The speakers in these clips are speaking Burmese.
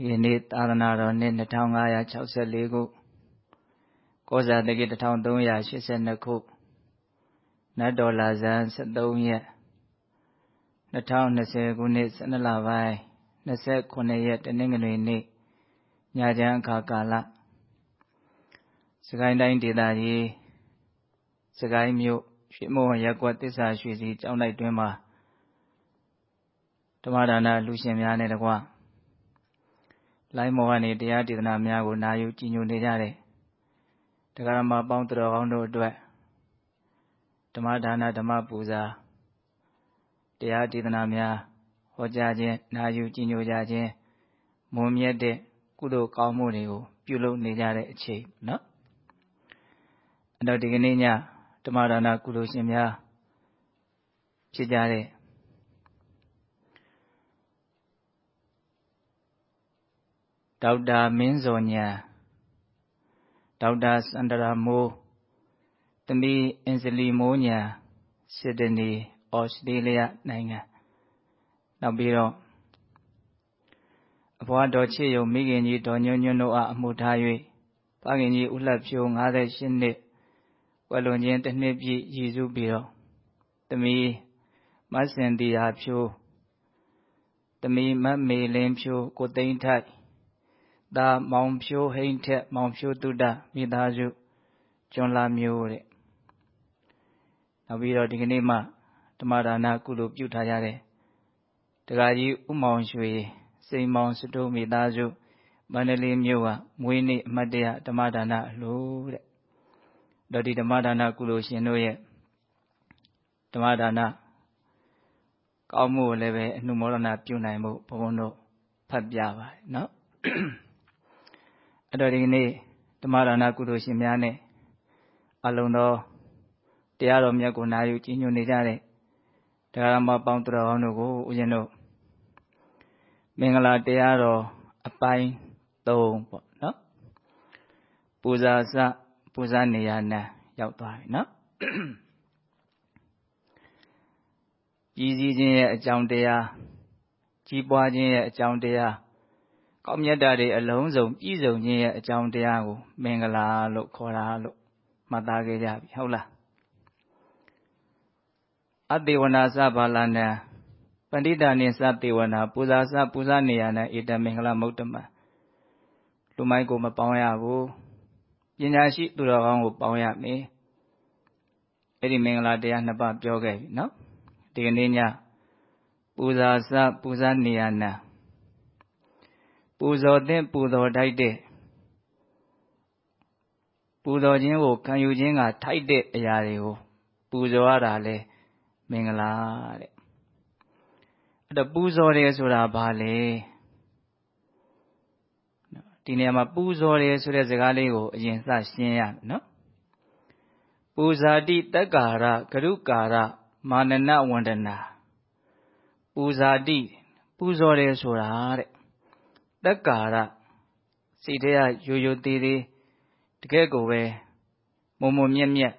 ဒီနေ့သာသနာတော်နှစ်2564ခုကောဇာတက္က1382ခုနတ်တော်လာဇန်73ရက်2020ခုနှစ်12လပိုင်း29ရက်တနင်္ဂနွေနေ့ညချမ်းအခါကာလစကိုင်းတိုင်းဒေသကြီးစကိုင်းမြို့ရွှေမုံရက်ကွက်တစ္ဆာရွှေစီကျောင်းတိုက်တွင်မှာဓမ္မဒါနလူရှင်များနဲ့တကွ လိုင်းမော်ကနေတရားဒေသနာများကိုနာယူကြည်ညိုနေကြတဲ့တရားဓမ္မပေါင်းတော်ကောင်းတို့အတွက်ဓမ္မဒါနဓမ္မပူဇာတရားဒေသနာများဟောကြားခြင်းနာယူကြည်ညိုကြခြင်းမွန်မြတ်တဲ့ကုသိုလ်ကောင်းမှုတွေကိုပြုလုပ်နေကြတဲ့အချိန်နော်အဲ့တော့ဒီကနေ့ညဓမ္မဒါနကုသိုလ်ရှင်များဖြစ်ကြတဲ့ ဒေါက်တာမင်းဇော်ညာဒေါက်တာစန္ဒရာမိုးသမီးအင်ဇလီမိုးညာစစ်ဒနီဩစတြေးလျနိုင်ငံနောက်ပြီးတော့အဘွားတော်ချစ်ယုံမိခင်ကြီးတော်ညွန့်ညွန့်တို့အားအမှုထား၍ဖခင်ကြီးဦးလှဖြိုး58နှစ်ဝက်လွန်ချင်းတစ်နှစ်ပြည့်ရည်စုပြီးတော့သမီးမဆင်တီဟာဖြိုးသမီးမမေလင်းဖြိုးကိုသိန်းထိုက် သားမောင်ဖြိုးဟိမ့်ထက်မောင်ဖြိုးတုဒ္ဒမိသားစုကျွန်းလာမျိုးတဲ့နောက်ပြီးတော့ဒီကနေ့မှဓမ္မဒါနကုလိုပြုထားကြတဲ့တက္ကကြီးဥမောင်ရွှေစိန်မောင်စတိုးမိသားစုမန္တလေးမြို့ကမွေးနေ့အမှတ်တရဓမ္မဒါနအလို့တဲ့တော့ဒီဓမ္မဒါနကုလိုရှင်တို့ရဲ့ဓမ္မဒါနကောင်းမှုကိုလည်းပဲအနှုမောဒနာပြုနိုင်ဖို့ဘုန်းဘုန်းတို့ဖတ်ပြပါတယ်နော် အဲ့တော့ဒီနေ့ဓမ္မဒါနကုသိုလ်ရှင်များနဲ့အလုံးသောတရားတော်မြတ်ကိုနာယူကြည်ညိုနေကြတဲ့တရားမပေါင်းတော်ဟောင်းတို့ကိုဦးဇင်းတို့မင်္ဂလာတရားတော်အပိုင်း3ပေါ့နော်ပူဇာစပူဇာနေရနာရောက်သွားပြီနော်ကြီးစည်းခြင်းရဲ့အကြောင်းတရားကြီးပွားခြင်းရဲ့အကြောင်းတရား ကောင်းမြတ်တာတွေအလုံးစုံပြည့်စုံခြင်းရဲ့အကြောင်းတရားကို မင်္ဂလာလို့ခေါ်တာလို့မှတ်သားခဲ့ကြပြီဟုတ်လားအတေဝနာသဘာလနံပဏိတာနိသတေဝနာပူဇာစပူဇာနေရနံဧတမင်္ဂလမုတ်တမလူမိုက်ကိုမပေါင်းရဘူးပညာရှိသူတော်ကောင်းကိုပေါင်းရမယ်အဲ့ဒီမင်္ဂလာတရားနှစ်ပါးပြောခဲ့ပြီနော်ဒီကနေ့ညပူဇာစပူဇာနေရနံ ပူဇော်သင့်ပူဇော်ထိုက်တဲ့ပူဇော်ခြင်းကိုခံယူခြင်းကထိုက်တဲ့အရာတွေကို ပူဇော်ရတာလဲမင်္ဂလာတဲ့အဲ့တော့ပူဇော်တယ်ဆိုတာဘာလဲဒီနေရာမှာပူဇော်တယ်ဆိုတဲ့စကားလေးကိုအရင်စရှင်းရမယ်နော်ပူဇာတိတက္ကာရဂရုကာရမာနနဝန္ဒနာပူဇာတိပူဇော်တယ်ဆိုတာတဲ့သ က်ကာရစိတ်ထဲကရိုရိုသေးသေးတကယ်ကိုပဲမုံမုံမြက်မြက်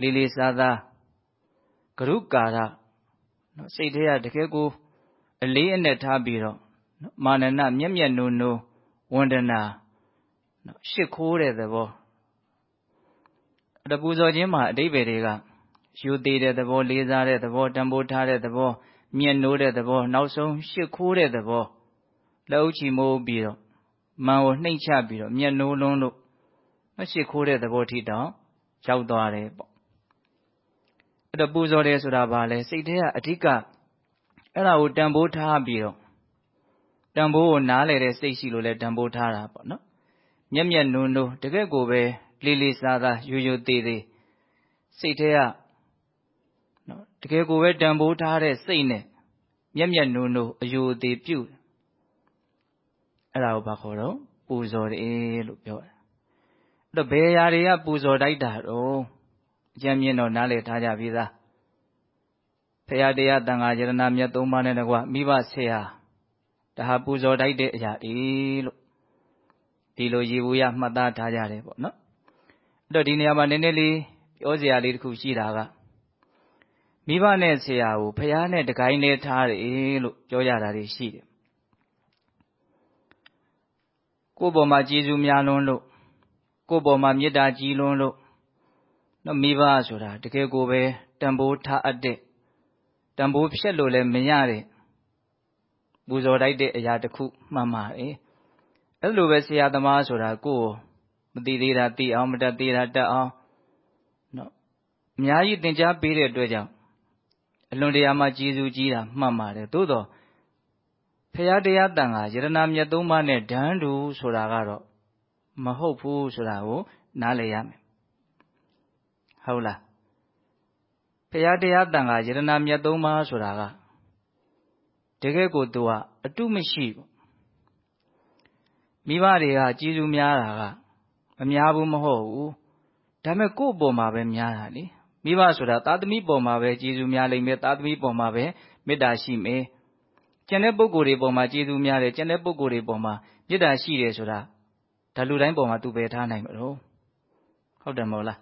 လေးလေးစားစားဂရုကာရနော်စိတ်ထဲကတကယ်ကိုအလေးအနက်ထားပြီးတော့မာနနမျက်မျက်နိုးနိုးဝန္ဒနာနော်ရှ िख ိုးတဲ့သဘောအပူဇော်ခြင်းမှာအတိပ္ပယ်တွေကယူသေးတဲ့သဘောလေးစားတဲ့သဘောတန်ဖိုးထားတဲ့သဘောမြင့်နိုးတဲ့သဘောနောက်ဆုံးရှ िख ိုးတဲ့သဘော လက်အုပ်ချီမိုးပြီးတော့မန်ကိုနှိမ့်ချပြီးတော့မျက်နှိုးလုံးလို့မရှိခိုးတဲ့သဘောထိတောင်ရောက်သွားတယ်ပေါ့အဲ့တော့ပူဇော်တယ်ဆိုတာဘာလဲစိတ်ထဲကအဓိကအဲ့ဒါကိုတန်ဖိုးထားပြီးတော့တန်ဖိုးကိုနားလေတဲ့စိတ်ရှိလို့လဲတန်ဖိုးထားတာပေါ့နော်မျက်မျက်နှိုးနှိုးတကယ့်ကိုပဲလေးလေးစားစားယူယူသေးသေးစိတ်ထဲကနော်တကယ်ကိုပဲတန်ဖိုးထားတဲ့စိတ်နဲ့မျက်မျက်နှိုးနှိုးအယူအသေးပြုတ် အဲ့ဒါကိုဘာခေါ်တော့ပူဇော်တယ်လို့ပြောတယ်အဲ့တော့ဘယ်ຢာတွေကပူဇော်တိုက်တာတော့အကျဉ်းမြင့်တော့နားလည်ထားကြပြီသားဖရာတရားတန်ခါယရဏမြတ်သုံးပါးနဲ့တကွမိဘဆရာဒါဟာပူဇော်တိုက်တဲ့အရာတွေလို့ဒီလိုရေဘူးရမှတ်သားထားကြတယ်ပေါ့နော်အဲ့တော့ဒီနေရာမှာနည်းနည်းလေးပြောစရာလေးတစ်ခုရှိတာကမိဘနဲ့ဆရာကိုဖះနဲ့တကိုင်းနဲ့ထားတယ်လို့ပြောကြတာတွေရှိတယ် ကိုယ့်ပေါ်မှာကျေးဇူးများလွန်းလို့ကိုယ့်ပေါ်မှာမေတ္တာကြီးလွန်းလို့နော်မိဘဆိုတာတကယ်ကိုပဲတန်ဖိုးထားအပ်တဲ့တန်ဖိုးဖြတ်လို့လည်းမရတဲ့ပူဇော်တိုက်တဲ့အရာတစ်ခုမှန်ပါတယ်အဲ့လိုပဲဆရာသမားဆိုတာကိုယ်မသိသေးတာသိအောင်မတတ်သေးတာတတ်အောင်နော်အများကြီးသင်ကြားပေးတဲ့အတွက်ကြောင့်အလွန်တရာမှကျေးဇူးကြီးတာမှန်ပါတယ်သို့တော့ ဖရာတရားတန်ခါယရနာမြတ်သုံးပါးနဲ့ဓာန်တူဆိုတာကတော့မဟုတ်ဘူးဆိုတာကို နားလည်ရမယ်ဟုတ်လားဖရာတရားတန်ခါယရနာမြတ်သုံးပါးဆိုတာကတကယ်ကိုသူကအတုမရှိဘူးမိဘတွေကကျေးဇူးများတာကမများဘူးမဟုတ်ဘူးဒါပေမဲ့ကိုယ့်အပေါ်မှာပဲများတာလေမိဘဆိုတာသားသမီးပေါ်မှာပဲကျေးဇူးများလိမ့်မယ်သားသမီးပေါ်မှာပဲမေတ္တာရှိမယ် ကျန်တဲ့ပုဂ္ဂိုလ်တွေပေါ်မှာ ကျေးဇူးများတယ် ကျန်တဲ့ပုဂ္ဂိုလ်တွေပေါ်မှာ မေတ္တာရှိတယ်ဆိုတာ ဒါလူတိုင်းပေါ်မှာ သူပဲထားနိုင်မလို့ ဟုတ်တယ်မဟုတ်လား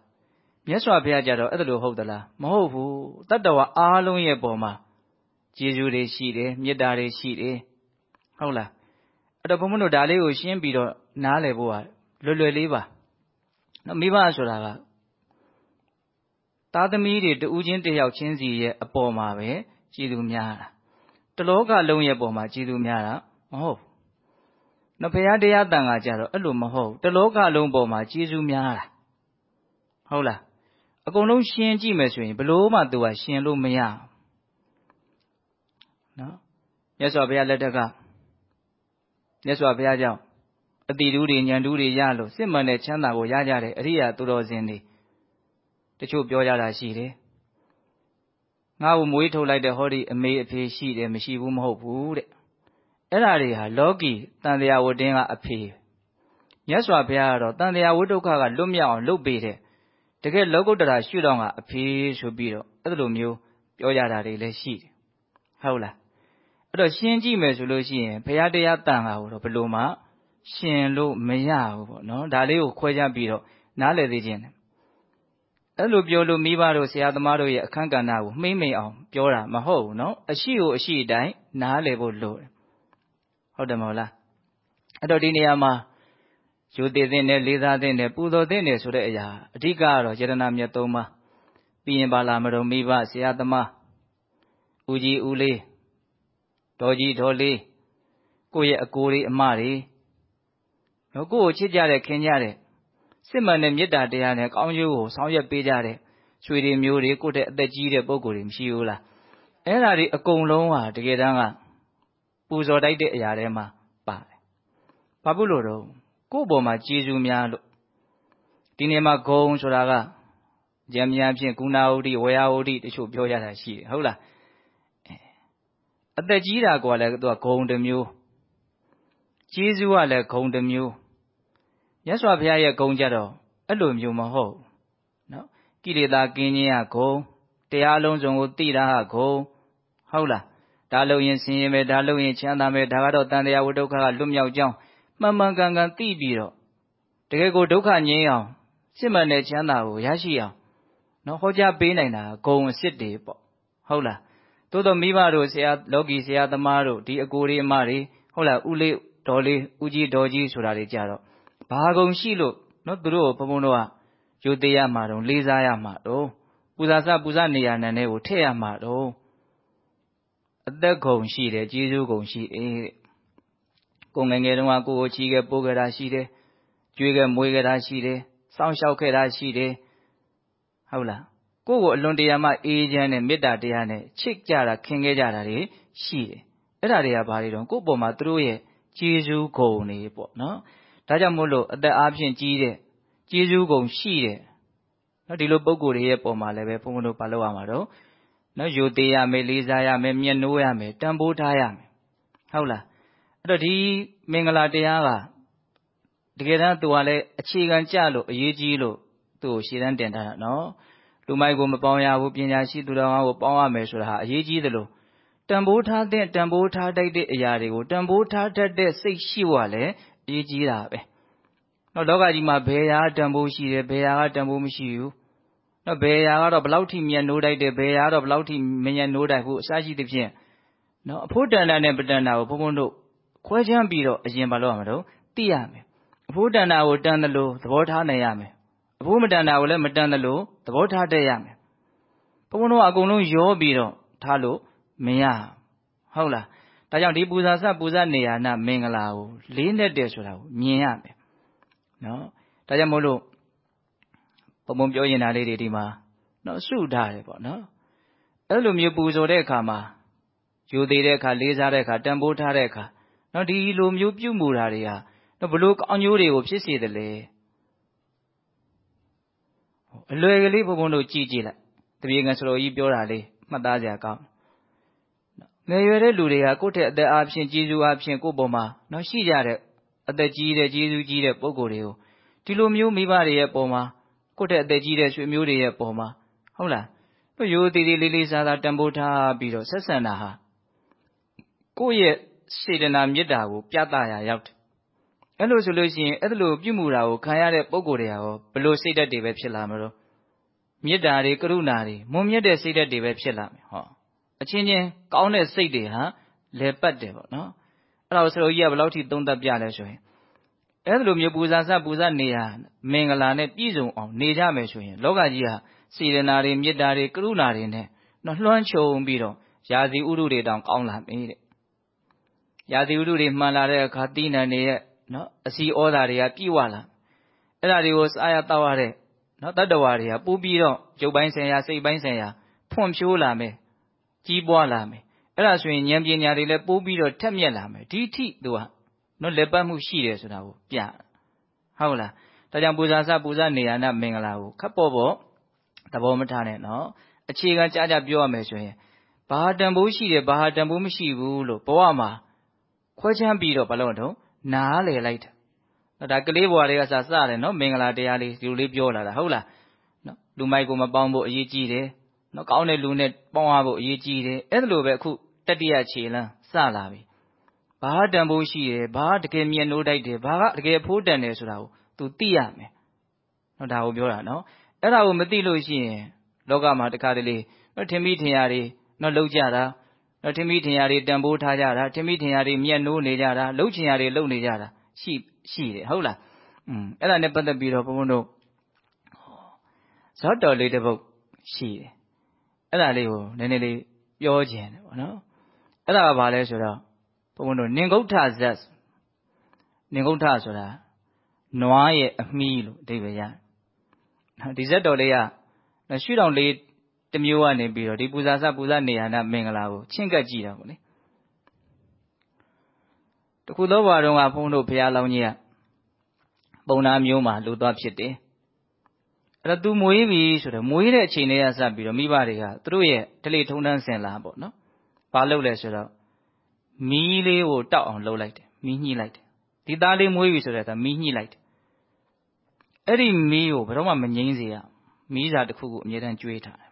မြတ်စွာဘုရားကြတော့ အဲ့ဒါလို ဟုတ်သလား မဟုတ်ဘူးတတ္တဝါအားလုံးရဲ့ပေါ်မှာ ကျေးဇူးတွေရှိတယ် မေတ္တာတွေရှိတယ် ဟုတ်လား အဲ့တော့ ဘုန်းဘုန်းတို့ ဒါလေးကို ရှင်းပြီးတော့ နားလည်ဖို့က လွယ်လွယ်လေးပါနော်မိဘဆိုတာက သားသမီးတွေတူးချင်းတယောက်ချင်းစီရဲ့အပေါ်မှာပဲ ကျေးဇူးများတာ တလောကလုံးရဲ့ပေါ်မှာကျေးဇူးများတာမဟုတ်ဘူးနော်ဘုရားတရားတန်ခါကြတော့အဲ့လိုမဟုတ်တလောကလုံးပေါ်မှာကျေးဇူးများတာဟုတ်လားအကုန်လုံးရှင်းကြည့်မယ်ဆိုရင်ဘလို့မှသူကရှင်းလို့မရနော်မြတ်စွာဘုရားလက်ထက်ကမြတ်စွာဘုရားကြောင့်အတိတူးတွေညံတူးတွေရလို့စစ်မှန်တဲ့ချမ်းသာကိုရကြတယ်အရိယာသူတော်စင်တွေတချို့ပြောကြတာရှိတယ် ငါ့ကိုမွေးထုတ်လိုက်တဲ့ဟောဒီအမေအဖေရှိတယ်မရှိဘူးမဟုတ်ဘူးတဲ့အဲ့ဓာတွေဟာလောကီတန်တရားဝတ္တင်းကအဖေမြတ်စွာဘုရားကတော့တန်တရားဝိဒုက္ခကလွတ်မြောက်အောင်လုပ်ပေးတဲ့တကယ်လောကုတ္တရာရှုတော်ကအဖေဆိုပြီးတော့အဲ့လိုမျိုးပြောကြတာတွေလည်းရှိတယ်ဟုတ်လားအဲ့တော့ရှင်းကြည့်မယ်ဆိုလို့ရှိရင်ဘုရားတရားတန်ခါကိုတော့ဘယ်လိုမှရှင်လို့မရဘူးပေါ့နော်ဒါလေးကိုခွဲခြားပြီးတော့နားလည်သေးခြင်း အဲ့လိုပြောလို့မိဘတို့ဆရာသမားတို့ရဲ့အခန်းကဏ္ဍကိုမှိမ့်မိန်အောင် ပြောတာမဟုတ်ဘူးနော်အရှိကိုအရှိတိုင်းနားလည်ဖို့လိုတယ်ဟုတ်တယ်မဟုတ်လားအဲ့တော့ဒီနေရာမှာယူတည်တဲ့နဲ့လေးစားတဲ့နဲ့ပူဇော်တဲ့နဲ့ဆိုတဲ့အရာအဓိကကတော့ယရနာမြတ်သုံးပါးပြီးရင်ပါလာမတော်မိဘဆရာသမားဦးကြီးဦးလေးဒေါ်ကြီးဒေါ်လေးကိုယ့်ရဲ့အကိုတွေအမတွေနော်ကိုယ့်ကိုချစ်ကြတဲ့ခင်ကြတဲ့ စစ်မှန်တဲ့ မေတ္တာတရားနဲ့ ကောင်းကျိုးကို ဆောင်ရွက်ပေးကြတဲ့ ဆွေတွေမျိုးတွေ ကိုယ့်တဲ့အသက်ကြီးတဲ့ ပုံကိုယ်တွေ မရှိဘူးလား အဲ့ဒါတွေ အကုန်လုံးဟာ တကယ်တမ်းက ပူဇော်တိုက်တဲ့အရာတွေမှာပါတယ် ဘာဖြစ်လို့တော့ ကိုယ့်ဘောမှာ ကျေးဇူးများလို့ ဒီနေ့မှာ ဂုံဆိုတာကကြံမြန်ဖြင့်ကုဏဝုဒ္ဓဝေယဝုဒ္ဓတချို့ပြောကြတာရှိတယ်ဟုတ်လားအသက်ကြီးတာကလည်းသူကဂုံတစ်မျိုး ကျေးဇူးကလည်းဂုံတစ်မျိုး မြတ်စွာဘုရားရဲ့ဂုံကြတော့အဲ့လိုမျိုးမဟုတ်နော်ကိလေသာကင်းခြင်းကဂုံတရားလုံးစုံကိုသိတာကဂုံဟုတ်လားဒါလို့ရင်ဆင်းရဲမယ်ဒါလို့ရင်ချမ်းသာမယ်ဒါကတော့တန်တရားဝိဒုက္ခကလွတ်မြောက်ကြောင်းမှန်မှန်ကန်ကန်သိပြီးတော့တကယ်ကိုဒုက္ခငြိမ်းအောင်စစ်မှန်တဲ့ချမ်းသာကိုရရှိအောင်နော်ဟောကြားပေးနိုင်တာဂုံအစ်စ်တွေပေါ့ဟုတ်လားသို့တော့မိဘတို့ဆရာလောကီဆရာသမားတို့ဒီအကိုတွေအမတွေဟုတ်လားဦးလေးဒေါ်လေးဦးကြီးဒေါ်ကြီးဆိုတာတွေကြတော့ ဘာကုံရှိလို့နော်သူတို့ကိုဘုံဘုံတို့ကယူသေးရမှာတော့လေးစားရမှာတော့ပူဇာစပူဇာနေရနံနဲ့ကိုထည့်ရမှာတော့အသက်ကုံရှိတယ်ကျေးဇူးကုံရှိတယ်ကိုငငယ်တုန်းကကိုကိုချီခဲ့ပိုးခဲ့တာရှိတယ်ကျွေးခဲ့မွေးခဲ့တာရှိတယ်စောင့်ရှောက်ခဲ့တာရှိတယ်ဟုတ်လားကိုယ့်ကိုအလွန်တရာမှအေးချမ်းတဲ့မေတ္တာတရားနဲ့ချစ်ကြတာခင်ခဲ့ကြတာတွေရှိတယ်အဲ့ဒါတွေကဘာတွေတော့ကိုယ့်ပေါ်မှာသူတို့ရဲ့ကျေးဇူးဂုဏ်တွေပေါ့နော် ဒါကြောင့်မို့လို့ အသက်အားဖြင့်ကြီးတဲ့ကျေးဇူးဂုဏ်ရှိတဲ့နော်ဒီလိုပုံကိုယ်တွေရဲ့ပုံမှာလည်းပဲဘုန်းဘုန်းတို့ဘာလုပ်ရမှာတော့နော်ယူသေးရမယ်လေးစားရမယ်မျက်နှိုးရမယ်တန်ဖိုးထားရမယ်ဟုတ်လားအဲ့တော့ဒီမင်္ဂလာတရားကတကယ်တမ်းသူကလည်းအခြေခံကြလို့အရေးကြီးလို့သူ့ကိုရှေ့တန်းတင်ထားတာနော်လူမိုက်ကိုမပေါင်းရဘူးပညာရှိသူတော်ကောင်းကိုပေါင်းရမယ်ဆိုတာဟာအရေးကြီးသလိုတန်ဖိုးထားတဲ့တန်ဖိုးထားတတ်တဲ့အရာတွေကိုတန်ဖိုးထားတတ်တဲ့စိတ်ရှိဖို့ကလည်းအ ရေးကြီးတာပဲနော်လောကကြီးမှာဘယ်ရာတန်ဖိုးရှိတယ်ဘယ်ရာကတန်ဖိုးမရှိဘူးနော်ဘယ်ရာကတော့ဘလောက်ထိမြတ်နိုးတိုက်တယ်ဘယ်ရာကတော့ဘလောက်ထိမညံနိုးတိုက်ဘူးအစရှိသဖြင့်နော်အဖို့တန်တာနဲ့ပတန်တာကိုဘုန်းဘုန်းတို့ခွဲခြမ်းပြီးတော့အရင်မလုပ်ရမှာတော့သိရမယ်အဖိုးတန်တာကိုတန်တယ်လို့သဘောထားနိုင်ရမယ်အဖိုးမတန်တာကိုလည်းမတန်တယ်လို့သဘောထားတတ်ရမယ်ဘုန်းဘုန်းတို့ကအကုန်လုံးရောပြီးတော့ထားလို့မရဟုတ်လား ဒါကြောင့်ဒီပူဇာစပူဇာနေရနာမင်္ဂလာကိုလေးနဲ့တည်းဆိုတာကိုမြင်ရမယ်နော်ဒါကြောင့်မို့လို့ဘုံဘုံပြောရင်တာလေးတွေဒီမှာနော်စုထားတယ်ပေါ့နော်အဲ့လိုမျိုးပူဇော်တဲ့အခါမှာယူသေးတဲ့အခါလေးစားတဲ့အခါတန်ဖိုးထားတဲ့အခါနော်ဒီလိုမျိုးပြုမှုတာတွေဟာနော်ဘလို့ကောင်းကျိုးတွေကိုဖြစ်စေတယ်လေအလွယ်ကလေးဘုံဘုံတို့ကြည့်ကြည့်လိုက်တပြေငယ်စတော်ကြီးပြောတာလေးမှတ်သားစရာကောင်း ငယ်ရွယ်တဲ့လူတွေကကိုယ့်ထက် အသက်အားဖြင့် ကျေးဇူးအားဖြင့် ကိုယ့်ပေါ်မှာနော်ရှိကြတဲ့ အသက်ကြီးတဲ့ ကျေးဇူးကြီးတဲ့ ပုံကိုယ်တွေကို ဒီလိုမျိုး မိဘတွေရဲ့ပုံမှာ ကိုယ့်ထက် အသက်ကြီးတဲ့ ဆွေမျိုးတွေရဲ့ပုံမှာဟုတ်လားတို့ရိုးသေးသေး လေးလေးစားစား တန်ဖိုးထားပြီးတော့ ဆက်ဆံတာဟာ ကိုယ့်ရဲ့စေတနာမေတ္တာကို ပြသရာရောက်တယ် အဲ့လိုဆိုလို့ရှိရင် အဲ့လို ပြုမှုတာကို ခံရတဲ့ ပုံကိုယ်တွေရောဘလို့စိတ်ဓာတ်တွေပဲ ဖြစ်လာမလို့မေတ္တာတွေ ကရုဏာတွေ မွန်မြတ်တဲ့ စိတ်ဓာတ်တွေပဲ ဖြစ်လာမယ်ဟော အချင်းချင်းကောင်းတဲ့စိတ်တွေဟာလဲပတ်တယ်ပေါ့နော်အဲ့ဒါကိုဆရာကြီးကဘယ်လောက်ထိသုံးသပ်ပြလဲဆိုရင်အဲ့လိုမျိုးပူဇာစပူဇာနေရမင်္ဂလာနဲ့ပြည့်စုံအောင်နေကြမယ်ဆိုရင်လောကကြီးဟာစေရနာတွေမေတ္တာတွေကရုဏာတွေနဲ့နော်လွှမ်းခြုံပြီးတော့ရာဇီဥရုတွေတောင်ကောင်းလာပြီတဲ့ရာသီဥတုတွေမှန်လာတဲ့အခါတိနံတွေရဲ့နော်အစီဩဇာတွေကပြည့်ဝလာအဲ့ဒါတွေကိုစားရတောက်ရတဲ့နော်တတ္တဝါတွေကပူပြီးတော့ရုပ်ပိုင်းဆိုင်ရာစိတ်ပိုင်းဆိုင်ရာဖွံ့ဖြိုးလာမယ် ကြီးပွားလာမယ်အဲ့ဒါဆိုရင်ဉာဏ်ပညာတွေလည်းပိုးပြီးတော့ထက်မြက်လာမယ်ဒီထိသူကနော်လက်ပတ်မှုရှိတယ်ဆိုတာကိုပြဟုတ်လားဒါကြောင့်ပူဇာစပူဇာနေရနာမင်္ဂလာကိုခပ်ပေါ်ပေါ်သဘောမထားနဲ့နော်အခြေခံကြကြပြောရမယ်ဆိုရင်ဘာတန်ဖိုးရှိတယ်ဘာတန်ဖိုးမရှိဘူးလို့ဘဝမှာခွဲချမ်းပြီးတော့ဘာလို့တော့နားလေလိုက်တာဒါကလေးဘွားတွေကစစတယ်နော်မင်္ဂလာတရားလေးဒီလိုလေးပြောလာတာဟုတ်လားနော်လူမိုက်ကိုမပေါင်းဖို့အရေးကြီးတယ်နော် ကောင်းတဲ့လူနဲ့ပေါင်းရဖို့အရေးကြီးတယ်အဲ့ဒါလိုပဲအခုတတိယခြေလမ်းစလာပြီဘာတန်ဖိုးရှိတယ်ဘာတကယ်မြတ်နိုးတိုက်တယ်ဘာကတကယ်ဖိုးတန်တယ်ဆိုတာကို तू သိရမယ်နော်ဒါကိုပြောတာနော်အဲ့ဒါကိုမသိလို့ရှိရင်လောကမှာတခါတလေနော်ထင်မိထင်ရတွေနော်လောက်ကြတာနော်ထင်မိထင်ရတွေတန်ဖိုးထားကြတာထင်မိထင်ရတွေမြတ်နိုးနေကြတာလှုပ်ချင်ရတွေလှုပ်နေကြတာရှိရှိတယ်ဟုတ်လားอืมအဲ့ဒါနဲ့ပတ်သက်ပြီးတော့ဘုန်းဘုန်းတို့ဇောတော်လေးတစ်ပုဒ်ရှိတယ် အဲ့ဒါလေးကိုနည်းနည်းလေးပြောခြင်းတယ်ပေါ့နော်အဲ့ဒါကဘာလဲဆိုတော့ဘုန်းဘုန်းတို့နင်္ဂုဋ္ဌဇတ်နင်္ဂုဋ္ဌဆိုတာနွားရဲ့အမီးလို့အဓိပ္ပာယ်ရတယ်ဒီဇတ်တော်လေးကရှုထောင့်လေးတစ်မျိုးကနေပြီးတော့ဒီပူဇာစပူဇာနေရနာမင်္ဂလာကိုချင့်ကပ်ကြည့်တာပေါ့လေတခုသောဘာတော့ကဘုန်းတို့ဘုရားလောင်းကြီးကပုံနာမျိုးမှာလူသွားဖြစ်တယ် အဲ့တော့ तू မွေးပြီဆိုတော့ မွေးတဲ့အချိန်လေးကစပြီးတော့ မိဘတွေက သူတို့ရဲ့ဒလိထုံတန်းစင်လာပေါ့နော်ဘာလုပ်လဲဆိုတော့ မီးလေးကိုတောက်အောင်လုပ်လိုက်တယ်မီးညှိလိုက်တယ်ဒီသားလေးမွေးပြီဆိုတော့မီးညှိလိုက်တယ်အဲ့ဒီမီးကိုဘယ်တော့မှမငြိမ်းစေရမီးစာတစ်ခုကိုအမြဲတမ်းကျွေးထားတယ်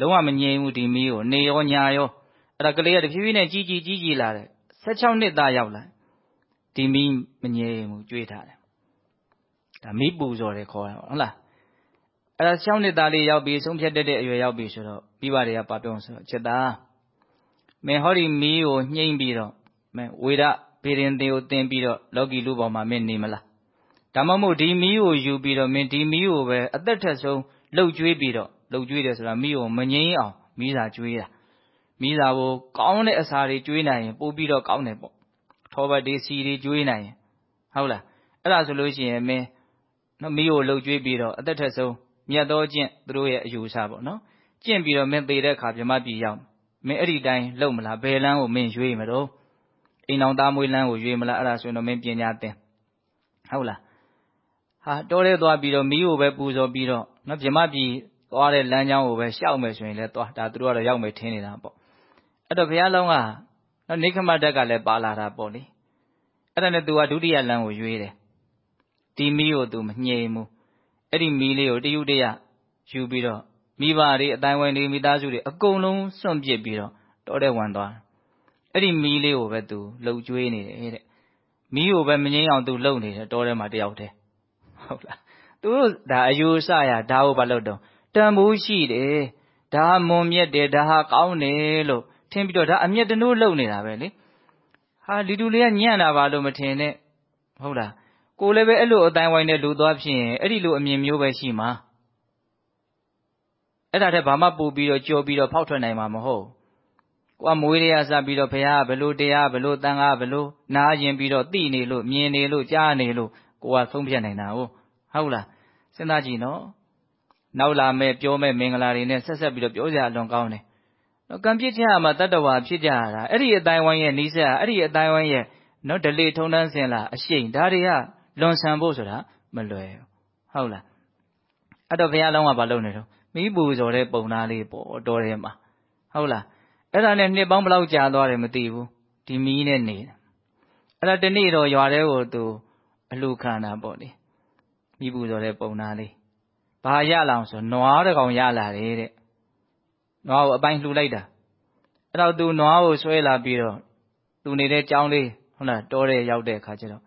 လုံးဝမငြိမ်းဘူးဒီမီးကိုနေရောညာရောအဲ့ဒါကလေးကတဖြည်းဖြည်းနဲ့ကြီးကြီးကြီးကြီးလာတယ်16နှစ်သားရောက်လာဒီမီးမငြိမ်းဘူးကျွေးထားတယ် ဒါမီးပူဇော်တယ်ခေါ်တာဟုတ်လားအဲ့ဒါ6နှစ်သားလေးရောက်ပြီးဆုံးဖြတ်တတ်တဲ့အရွယ်ရောက်ပြီဆိုတော့ပြီးပါတွေကပါပြောဆိုတော့ချက်သားမင်းဟောဒီမီးကိုညှိမ့်ပြီးတော့မင်းဝေဒဘေရင်တေကိုတင်ပြီးတော့လောကီလူပေါ်မှာမင်းနေမလားဒါမှမဟုတ်ဒီမီးကိုယူပြီးတော့မင်းဒီမီးကိုပဲအသက်ထက်ဆုံးလှုပ်ကြွေးပြီးတော့လှုပ်ကြွေးတယ်ဆိုတာမီးကိုမငြိမ်းအောင်မီးစာကြွေးတာမီးစာကိုကောင်းတဲ့အစာတွေကြွေးနိုင်ရင်ပို့ပြီးတော့ကောင်းတယ်ပေါ့ထောပတ်တွေစီတွေကြွေးနိုင်ရင်ဟုတ်လားအဲ့ဒါဆိုလို့ရှိရင်မင်း နော်မီးကိုလှုပ်ကြွေးပြီးတော့အသက်ထက်ဆုံးမြတ်သောကျင့်သူတို့ရဲ့အယူအဆပေါ့နော်ကျင့်ပြီးတော့မင်းသေတဲ့အခါမြမပြည်ရောက်မင်းအဲ့ဒီတိုင်းလှုပ်မလားဘယ်လမ်းကိုမင်းရွေးမလို့အိမ်အောင်သားမွေးလမ်းကိုရွေးမလားအဲ့ဒါဆိုရင်တော့မင်းပညာသင်ဟုတ်လားဟာတောထဲသွားပြီးတော့မီးကိုပဲပူဇော်ပြီးတော့နော်မြမပြည်သွားတဲ့လမ်းကြောင်းကိုပဲရှောက်မယ်ဆိုရင်လည်းသွားဒါသူတို့ကတော့ရောက်မယ်ထင်နေတာပေါ့အဲ့တော့ဘုရားလုံးကနော်နေခမတက်ကလည်းပါလာတာပေါ့လေအဲ့ဒါနဲ့သူကဒုတိယလမ်းကိုရွေးတယ် ဒီမီးကိုသူမညှိဘူးအဲ့ဒီမီးလေးကိုတယုတရယူပြီးတော့မိဘတွေအတိုင်းဝိုင်းတွေမိသားစုတွေအကုန်လုံးစွန့်ပစ်ပြီးတော့တောထဲဝင်သွားအဲ့ဒီမီးလေးကိုပဲသူလှုပ်ကြွေးနေတယ်တဲ့မီးကိုပဲမငိမ့်အောင်သူလှုပ်နေတယ်တောထဲမှာတယောက်တည်းဟုတ်လားသူတို့ဒါအယူဆရဒါကိုဘာလို့တော့တန်ဖိုးရှိတယ်ဒါမွန်မြတ်တယ်ဒါဟာကောင်းတယ်လို့ထင်ပြီးတော့ဒါအမျက်တနိုးလှုပ်နေတာပဲလေဟာဒီတူလေးကညံ့တာပါလို့မထင်နဲ့ဟုတ်လား ကိုလည်းပဲအဲ့လိုအတိုင်းဝိုင်းနဲ့လူသွားဖြစ်ရင်အဲ့ဒီလိုအမြင်မျိုးပဲရှိမှာအဲ့ဒါတည်းဘာမှပို့ပြီးတော့ကြော်ပြီးတော့ဖောက်ထွက်နိုင်မှာမဟုတ်ကိုကမွေးရစပြီးတော့ဘုရားဘလို့တရားဘလို့တန်ခါဘလို့နားရင်ပြီးတော့သိနေလို့မြင်နေလို့ကြားနေလို့ကိုကဆုံးဖြတ်နိုင်တာဟုတ်ဟုတ်လားစဉ်းစားကြည့်နော်နောက်လာမဲ့ပြောမဲ့မင်္ဂလာတွေနဲ့ဆက်ဆက်ပြီးတော့ပြောကြအလွန်ကောင်းတယ်နော်ကံပြစ်ချရမှာတတ္တဝါဖြစ်ကြရတာအဲ့ဒီအတိုင်းဝိုင်းရဲ့နီးစပ်အဲ့ဒီအတိုင်းဝိုင်းရဲ့နော်ဒလေထုံတန်းစင်လာအရှိန်ဒါတွေက လွန်ဆန်ဖို့ဆိုတာမလွယ်ဟုတ်လားအဲ့တော့ဘုရားလောင်းကဘာလုပ်နေတော့မိပူဇော်တဲ့ပုံသားလေးပေါ့တော်တယ်မှာဟုတ်လားအဲ့ဒါနဲ့နှစ်ပေါင်းဘလောက်ကြာသွားတယ်မသိဘူးဒီမီးနဲ့နေအဲ့ဒါတနေ့တော့ရွာထဲကိုသူအလှခံတာပေါ့လေမိပူဇော်တဲ့ပုံသားလေးဘာရလာအောင်ဆိုနွားတကောင်ရလာတယ်တဲ့နွားကိုအပိုင်းလှူလိုက်တာအဲ့တော့သူနွားကိုဆွဲလာပြီးတော့သူနေတဲ့ကြောင်းလေးဟုတ်လားတောထဲရောက်တဲ့အခါကျတော့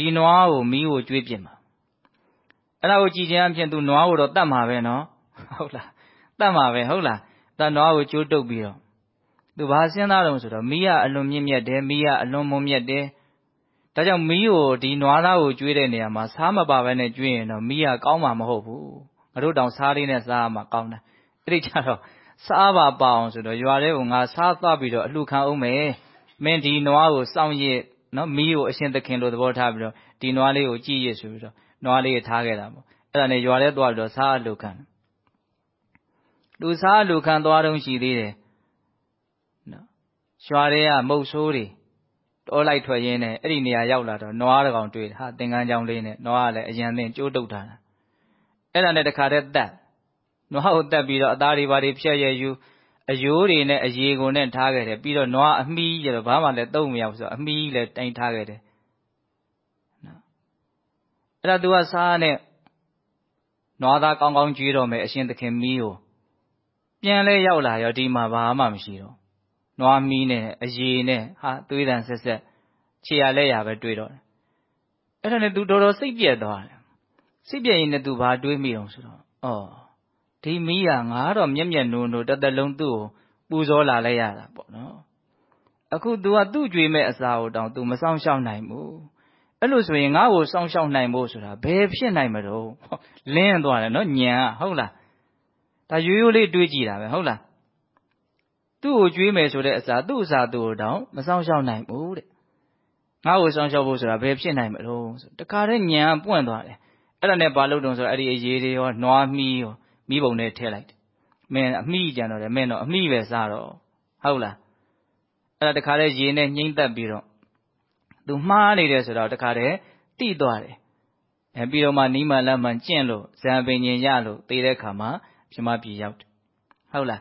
ဒီနွားကိုမီးကိုကျွေးပြစ်မှာအဲ့ဒါကိုကြည်ချင်းအဖြစ်သူနွားကိုတော့တတ်မှာပဲနော်ဟုတ်လားတတ်မှာပဲဟုတ်လားတန်နွားကိုကျိုးတုပ်ပြီးတော့သူဘာစဉ်းစားတော့ဆိုတော့မီးကအလွန်မြင့်မြတ်တယ်မီးကအလွန်မုံမြတ်တယ်ဒါကြောင့်မီးကိုဒီနွားသားကိုကျွေးတဲ့နေရာမှာစားမပါဘဲနဲ့ကျွေးရင်တော့မီးကကောင်းမှာမဟုတ်ဘူးငါတို့တောင်စားလေးနဲ့စားမှကောင်းတယ်အဲ့ဒီကြတော့စားပါပါအောင်ဆိုတော့ရွာထဲကိုငါစားသွားပြီးတော့အလှခံအောင်မယ်မင်းဒီနွားကိုစောင့်ရစ် နော်မီးကိုအရှင်သခင်လိုသဘောထားပြီးတော့ဒီနွားလေးကိုကြည့်ရဆိုပြီးတော့နွားလေးထားခဲ့တာပေါ့အဲ့ဒါနဲ့ရွာထဲသွားပြီးတော့စားအလှခံလူစားအလှခံသွားတော့ရှိသေးတယ်နော်ရွာထဲကမုတ်ဆိုးတွေတောလိုက်ထွက်ရင်းနဲ့အဲ့ဒီနေရာရောက်လာတော့နွားတကောင်တွေ့ဟာသင်္ကန်းကြောင်လေးနဲ့နွားကလည်းအရန်သင်ကျိုးတုတ်ထားတာအဲ့ဒါနဲ့တခါတည်းတက်နွားကိုတက်ပြီးတော့အသားတွေဘာတွေဖြတ်ရယူ အယိုးတွေနဲ့အရေကုန်နဲ့ထားခဲ့တယ်ပြီးတော့နွားအမီးကျတော့ဘာမှလည်းတုံးမရဘူးဆိုတော့အမီးလည်းတိုင်ထားခဲ့တယ်နော်အဲ့ဒါသူကစားနဲ့နွားသားကောင်းကောင်းကြွေးတော့မယ်အရှင်သခင်မီးကိုပြန်လဲရောက်လာရောဒီမှာဘာမှမရှိတော့နွားမီးနဲ့အရေနဲ့ဟာသွေးတန်ဆက်ဆက်ခြေရလက်ရပဲတွေ့တော့တယ်အဲ့ဒါနဲ့သူတော်တော်စိတ်ပြက်သွားတယ်စိတ်ပြက်ရင်လည်းသူဘာတွေးမိအောင်ဆိုတော့အော် ဒီမီးကငါတော့မျက်မျက်နိုးနိုးတသက်လုံးသူ့ကိုပူဇော်လာလိုက်ရတာပေါ့နော်အခု तू ကသူ့ကြွေမဲ့အစာကိုတောင် तू မဆောင်ရှောက်နိုင်ဘူးအဲ့လိုဆိုရင်ငါ့ကိုဆောင်ရှောက်နိုင်ဖို့ဆိုတာဘယ်ဖြစ်နိုင်မလို့လင်းသွားတယ်နော်ညံဟုတ်လားဒါရိုးရိုးလေးတွေးကြည့်တာပဲဟုတ်လားသူ့ကိုကြွေးမယ်ဆိုတဲ့အစာသူ့အစာသူ့ကိုတောင်မဆောင်ရှောက်နိုင်ဘူးတဲ့ငါ့ကိုဆောင်ရှောက်ဖို့ဆိုတာဘယ်ဖြစ်နိုင်မလို့ဆိုတခါတည်းညံပွင့်သွားတယ်အဲ့ဒါနဲ့ဘာလို့တုံးဆိုတော့အဲ့ဒီအရေးတွေရောနွားမီးရော မိဘုံနဲ့ထည့်လိုက်တယ်မင်းအမိကြံတော့တယ်မင်းတော့အမိပဲစားတော့ဟုတ်လားအဲ့ဒါတခါတည်းရေနဲ့ညှိမ့်သက်ပြီးတော့သူမှားနေတယ်ဆိုတော့တခါတည်းတိသွားတယ်အဲပြီးတော့မှနီးမှလမ်းမှကျင့်လို့ဇံပင်ញင်ရလို့သေတဲ့ခါမှာပြမပြေရောက်တယ်ဟုတ်လား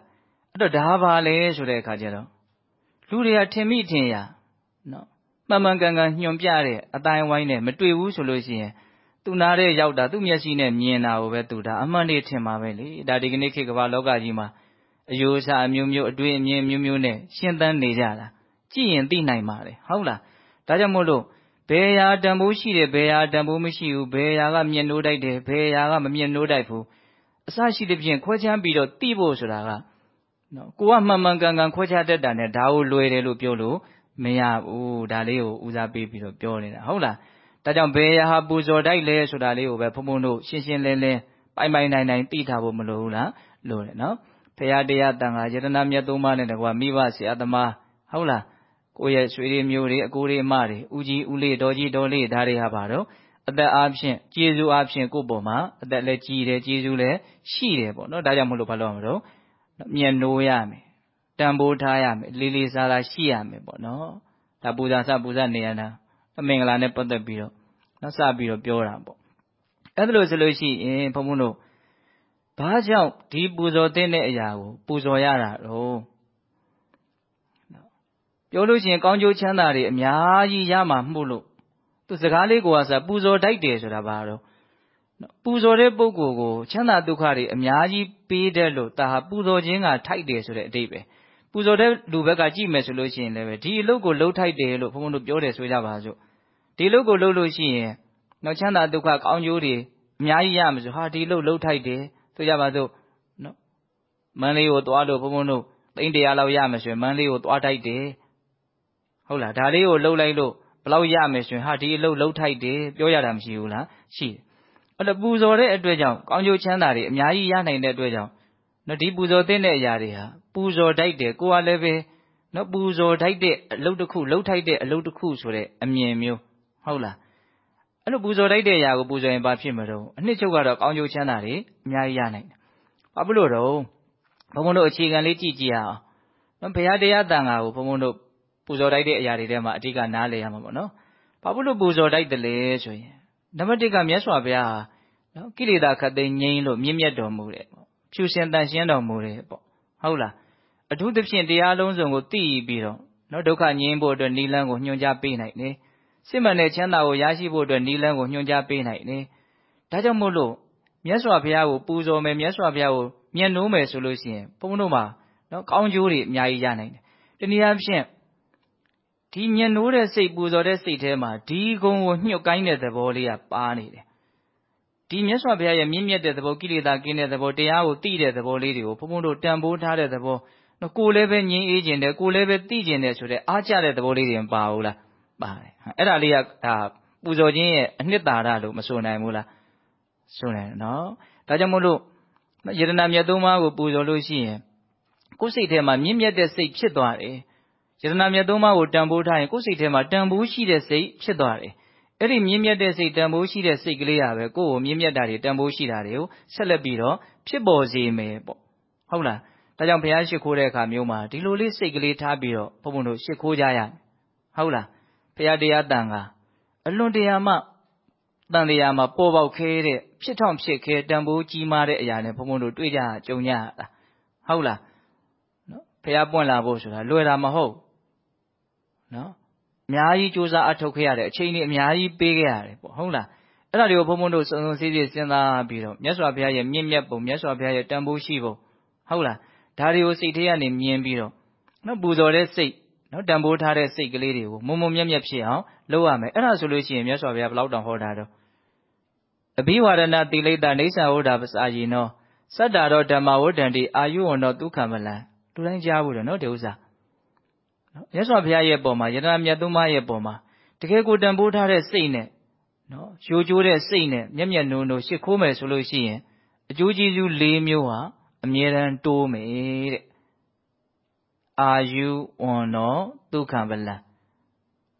အဲ့တော့ဒါပါလေဆိုတဲ့အခါကျတော့လူတွေကထင်မိထင်ရနော်မှန်မှန်ကန်ကန်ညွန်ပြတဲ့အတိုင်းဝိုင်းနဲ့မတွေ့ဘူးဆိုလို့ရှိရင် သူနာတဲ့ရောက်တာ သူ့မျက်စိနဲ့မြင်တာကိုပဲသူဒါအမှန်တည်းထင်ပါပဲလေဒါဒီကနေ့ခေတ်ကမ္ဘာလောကကြီးမှာအယိုးအစားအမျိုးမျိုးအတွေ့အမြင်မျိုးမျိုးနဲ့ရှင်းသန်းနေကြတာကြည့်ရင်သိနိုင်ပါလေဟုတ်လားဒါကြောင့်မို့လို့ဘယ်ရာတန်ဖိုးရှိတယ်ဘယ်ရာတန်ဖိုးမရှိဘူးဘယ်ရာကမြင်နိုးတိုက်တယ်ဘယ်ရာကမမြင်နိုးတိုက်ဘူးအစရှိတဲ့ဖြင့်ခွဲခြမ်းပြီးတော့သိဖို့ဆိုတာကနော်ကိုကမှန်မှန်ကန်ကန်ခွဲခြားတတ်တာနဲ့ဒါကိုလွယ်တယ်လို့ပြောလို့မရဘူးဒါလေးကိုဦးစားပေးပြီးတော့ပြောနေတာဟုတ်လား ဒါကြောင့်ဘယ်ရာဟာပူဇော်တိုက်လဲဆိုတာလေးကိုပဲဘုံဘုံတို့ရှင်းရှင်းလင်းလင်းပိုင်ပိုင်နိုင်နိုင်သိထားဖို့မလိုဘူးလားလိုတယ်နော်ဖရာတရားတန်ခါယတနာမြတ်သုံးပါးနဲ့တကွာမိဘဆရာသမားဟုတ်လားကိုယ့်ရဲ့ဆွေတွေမျိုးတွေအကိုတွေအမတွေဦးကြီးဦးလေးတော်ကြီးတော်လေးဒါတွေဟာပါတော့အသက်အားဖြင့်ကျေးဇူးအားဖြင့်ကိုယ့်ပေါ်မှာအသက်လည်းကြီးတယ်ကျေးဇူးလည်းရှိတယ်ပေါ့နော်ဒါကြောင့်မလို့ဘာလို့မလို့မြတ်နိုးရမယ်တန်ဖိုးထားရမယ်လေးလေးစားစားရှိရမယ်ပေါ့နော်ဒါပူဇာစပူဇာနေရတာအမင်္ဂလာနဲ့ပတ်သက်ပြီးတော့ နောက်စပြီးတော့ပြောတာပေါ့အဲ့ဒါလို့ဆိုလို့ရှိရင်ဘုံဘုံတို့ဘာကြောင့်ဒီပူဇော်တဲ့အရာကိုပူဇော်ရတာတော့ပြောလို့ရှိရင်ကောင်းကျိုးချမ်းသာတွေအများကြီးရမှာမှုလို့သူစကားလေးကိုကဆိုပူဇော်တိုက်တယ်ဆိုတာဘာတော့ပူဇော်တဲ့ပုဂ္ဂိုလ်ကိုချမ်းသာဒုက္ခတွေအများကြီးပေးတယ်လို့ဒါဟာပူဇော်ခြင်းကထိုက်တယ်ဆိုတဲ့အတိတ်ပဲပူဇော်တဲ့လူဘက်ကကြည့်မယ်ဆိုလို့ရှိရင်လည်းဒီအလုပ်ကိုလှုပ်ထိုက်တယ်လို့ဘုန်းဘုန်းတို့ပြောတယ်ဆိုကြပါစို့ ဒီအလုပ်ကိုလှုပ်လို့ရှိရင်တော့ချမ်းသာဒုက္ခ ကောင်းကျိုးတွေ အများကြီးရမှာဆိုဟာဒီအလုပ်လှုပ်ထိုက်တယ် ဆိုကြပါစို့နော်မန်းလေးကိုသွားလို့ ဘုန်းဘုန်းတို့ သိန်းတရားလောက် ရမယ်ဆိုရင် မန်းလေးကို သွားတိုက်တယ်ဟုတ်လားဒါလေးကိုလှုပ်လိုက်လို့ဘလောက်ရမယ်ဆိုရင်ဟာဒီအလုပ် လုပ်ထိုက်တယ် ပြောရတာ မရှိဘူးလား ရှိတယ်အဲ့တော့ပူဇော်တဲ့အတွက်ကြောင့် ကောင်းကျိုးချမ်းသာတွေ အများကြီး ရနိုင်တဲ့အတွက်ကြောင့်နော်ဒီပူဇော်တဲ့အရာတွေဟာ ပူဇော်တိုက်တယ် ကိုကလည်းပဲနော်ပူဇော်ထိုက်တဲ့ အလုပ်တစ်ခု လုပ်ထိုက်တဲ့ အလုပ်တစ်ခုဆိုတဲ့ အမြင်မျိုး ဟုတ်လားအဲ့လိုပူဇော်တိုက်တဲ့အရာကိုပူဇော်ရင်ဘာဖြစ်မလို့အနှစ်ချုပ်ကတော့ကောင်းကျိုးချမ်းသာတွေအများကြီးရနိုင်တယ်ဘာဖြစ်လို့တော့ဘုံဘုံတို့အခြေခံလေးကြည့်ကြည့်ရအောင်နော်ဘုရားတရားတန်ခါကိုဘုံဘုံတို့ပူဇော်တိုက်တဲ့အရာတွေထဲမှာအဓိကနားလည်ရမှာပေါ့နော်ဘာဖြစ်လို့ပူဇော်တိုက်တယ်လဲဆိုရင်နံပါတ်1ကမြတ်စွာဘုရားဟာနော်ကိလေသာခတ်သိမ်းငြိမ်းလို့မြင့်မြတ်တော်မူတယ်ပေါ့ဖြူစင်တန်ရှင်းတော်မူတယ်ပေါ့ဟုတ်လားအထူးသဖြင့်တရားလုံးစုံကိုသိပြီးတော့နော်ဒုက္ခငြိမ်းဖို့အတွက်နိလန်းကိုညွှန်ကြားပေးနိုင်တယ် စစ်မှန်တဲ့ချမ်းသာကိုရရှိဖို့အတွက်နိလန်းကိုညွှန်ကြားပေးနိုင်တယ်ဒါကြောင့်မို့လို့မြတ်စွာဘုရားကိုပူဇော်မယ်မြတ်စွာဘုရားကိုမြတ်နိုးမယ်ဆိုလို့ရှိရင်ဘုန်းဘုန်းတို့မှာနော်ကောင်းကျိုးတွေအများကြီးရနိုင်တယ်တနည်းအားဖြင့်ဒီမြတ်နိုးတဲ့စိတ်ပူဇော်တဲ့စိတ်ထဲမှာဒီဂုံကိုညှို့ကိုင်းတဲ့သဘောလေးကပါနေတယ်ဒီမြတ်စွာဘုရားရဲ့မြင့်မြတ်တဲ့သဘောကိလေသာကင်းတဲ့သဘောတရားကိုသိတဲ့သဘောလေးတွေကိုဘုန်းဘုန်းတို့တန်ဖိုးထားတဲ့သဘောနော်ကိုယ်လည်းပဲငြင်းအေးခြင်းတယ်ကိုယ်လည်းပဲသိခြင်းတယ်ဆိုတဲ့အားကျတဲ့သဘောလေးတွေမပါဘူးလား ပါတယ်အဲ့ဒါလေးကဒါပူဇော်ခြင်းရဲ့အနှစ်သာရလို့မဆိုနိုင်ဘူးလားဆိုနိုင်နော်ဒါကြောင့်မို့လို့ယတနာမြတ်သုံးပါးကိုပူဇော်လို့ရှိရင်ကိုယ်စိတ်ထဲမှာမြင့်မြတ်တဲ့စိတ်ဖြစ်သွားတယ်ယတနာမြတ်သုံးပါးကိုတန်ဖိုးထားရင်ကိုယ်စိတ်ထဲမှာတန်ဖိုးရှိတဲ့စိတ်ဖြစ်သွားတယ်အဲ့ဒီမြင့်မြတ်တဲ့စိတ်တန်ဖိုးရှိတဲ့စိတ်ကလေးရပဲကိုယ့်ကိုမြင့်မြတ်တာတွေတန်ဖိုးရှိတာတွေကိုဆက်လက်ပြီးတော့ဖြစ်ပေါ်စေမယ်ပေါ့ဟုတ်လားဒါကြောင့်ဘုရားရှိခိုးတဲ့အခါမျိုးမှာဒီလိုလေးစိတ်ကလေးထားပြီးတော့ဘုံဘုံတို့ရှိခိုးကြရဟုတ်လား ဘုရားတရားတန်ခါအလွန်တရာမှတန်တရားမှာပေါ်ပေါက်ခဲတဲ့ဖြစ်ထောင်ဖြစ်ခဲတန်ဖိုးကြီးမားတဲ့အရာနဲ့ဘုံဘုံတို့တွေ့ကြကြုံကြတာဟုတ်လားနော်ဘုရားပွင့်လာဖို့ဆိုတာလွယ်တာမဟုတ်နော်အများကြီးစူးစမ်းအထောက်ခဲ့ရတယ်အချိန်ကြီးအများကြီးပေးခဲ့ရတယ်ပေါ့ဟုတ်လားအဲ့ဒါတွေကိုဘုံဘုံတို့စုံစုံစည်းစည်းစဉ်းစားပြီးတော့မြတ်စွာဘုရားရဲ့မြင့်မြတ်ပုံမြတ်စွာဘုရားရဲ့တန်ဖိုးရှိပုံဟုတ်လားဒါတွေကိုစိတ်ထဲကနေမြင်ပြီးတော့နော်ပူဇော်တဲ့စိတ် နော်တန်ဖိုးထားတဲ့စိတ်ကလေးတွေကိုမုံမုံမြတ်မြတ်ဖြစ်အောင်လုပ်ရမယ်အဲ့ဒါဆိုလို့ရှိရင်မြတ်စွာဘုရားဘယ်လောက်တောင်ဟောတာတော့အဘိဝါဒနာတိလိတ္တနေဆံဝဒ္ဓပစာယီနောစတ္တာရောဓမ္မဝဋ္ဌံတိအာယုဝနောဒုက္ခမလံလူတိုင်းကြားဘူးတယ်နော်ဒီဥစ္စာနော်မြတ်စွာဘုရားရဲ့ပုံမှာယတနာမြတ်သုံးပါးရဲ့ပုံမှာတကယ်ကိုတန်ဖိုးထားတဲ့စိတ်နဲ့နော်ရိုးကျိုးတဲ့စိတ်နဲ့မျက်မျက်နှုံနှုံရှ िख ိုးမယ်ဆိုလို့ရှိရင်အကျိုးကျေးဇူး၄မျိုးဟာအမြဲတမ်းတိုးမယ်တဲ့ အာယုဝန္နောဒုက္ခဗလံ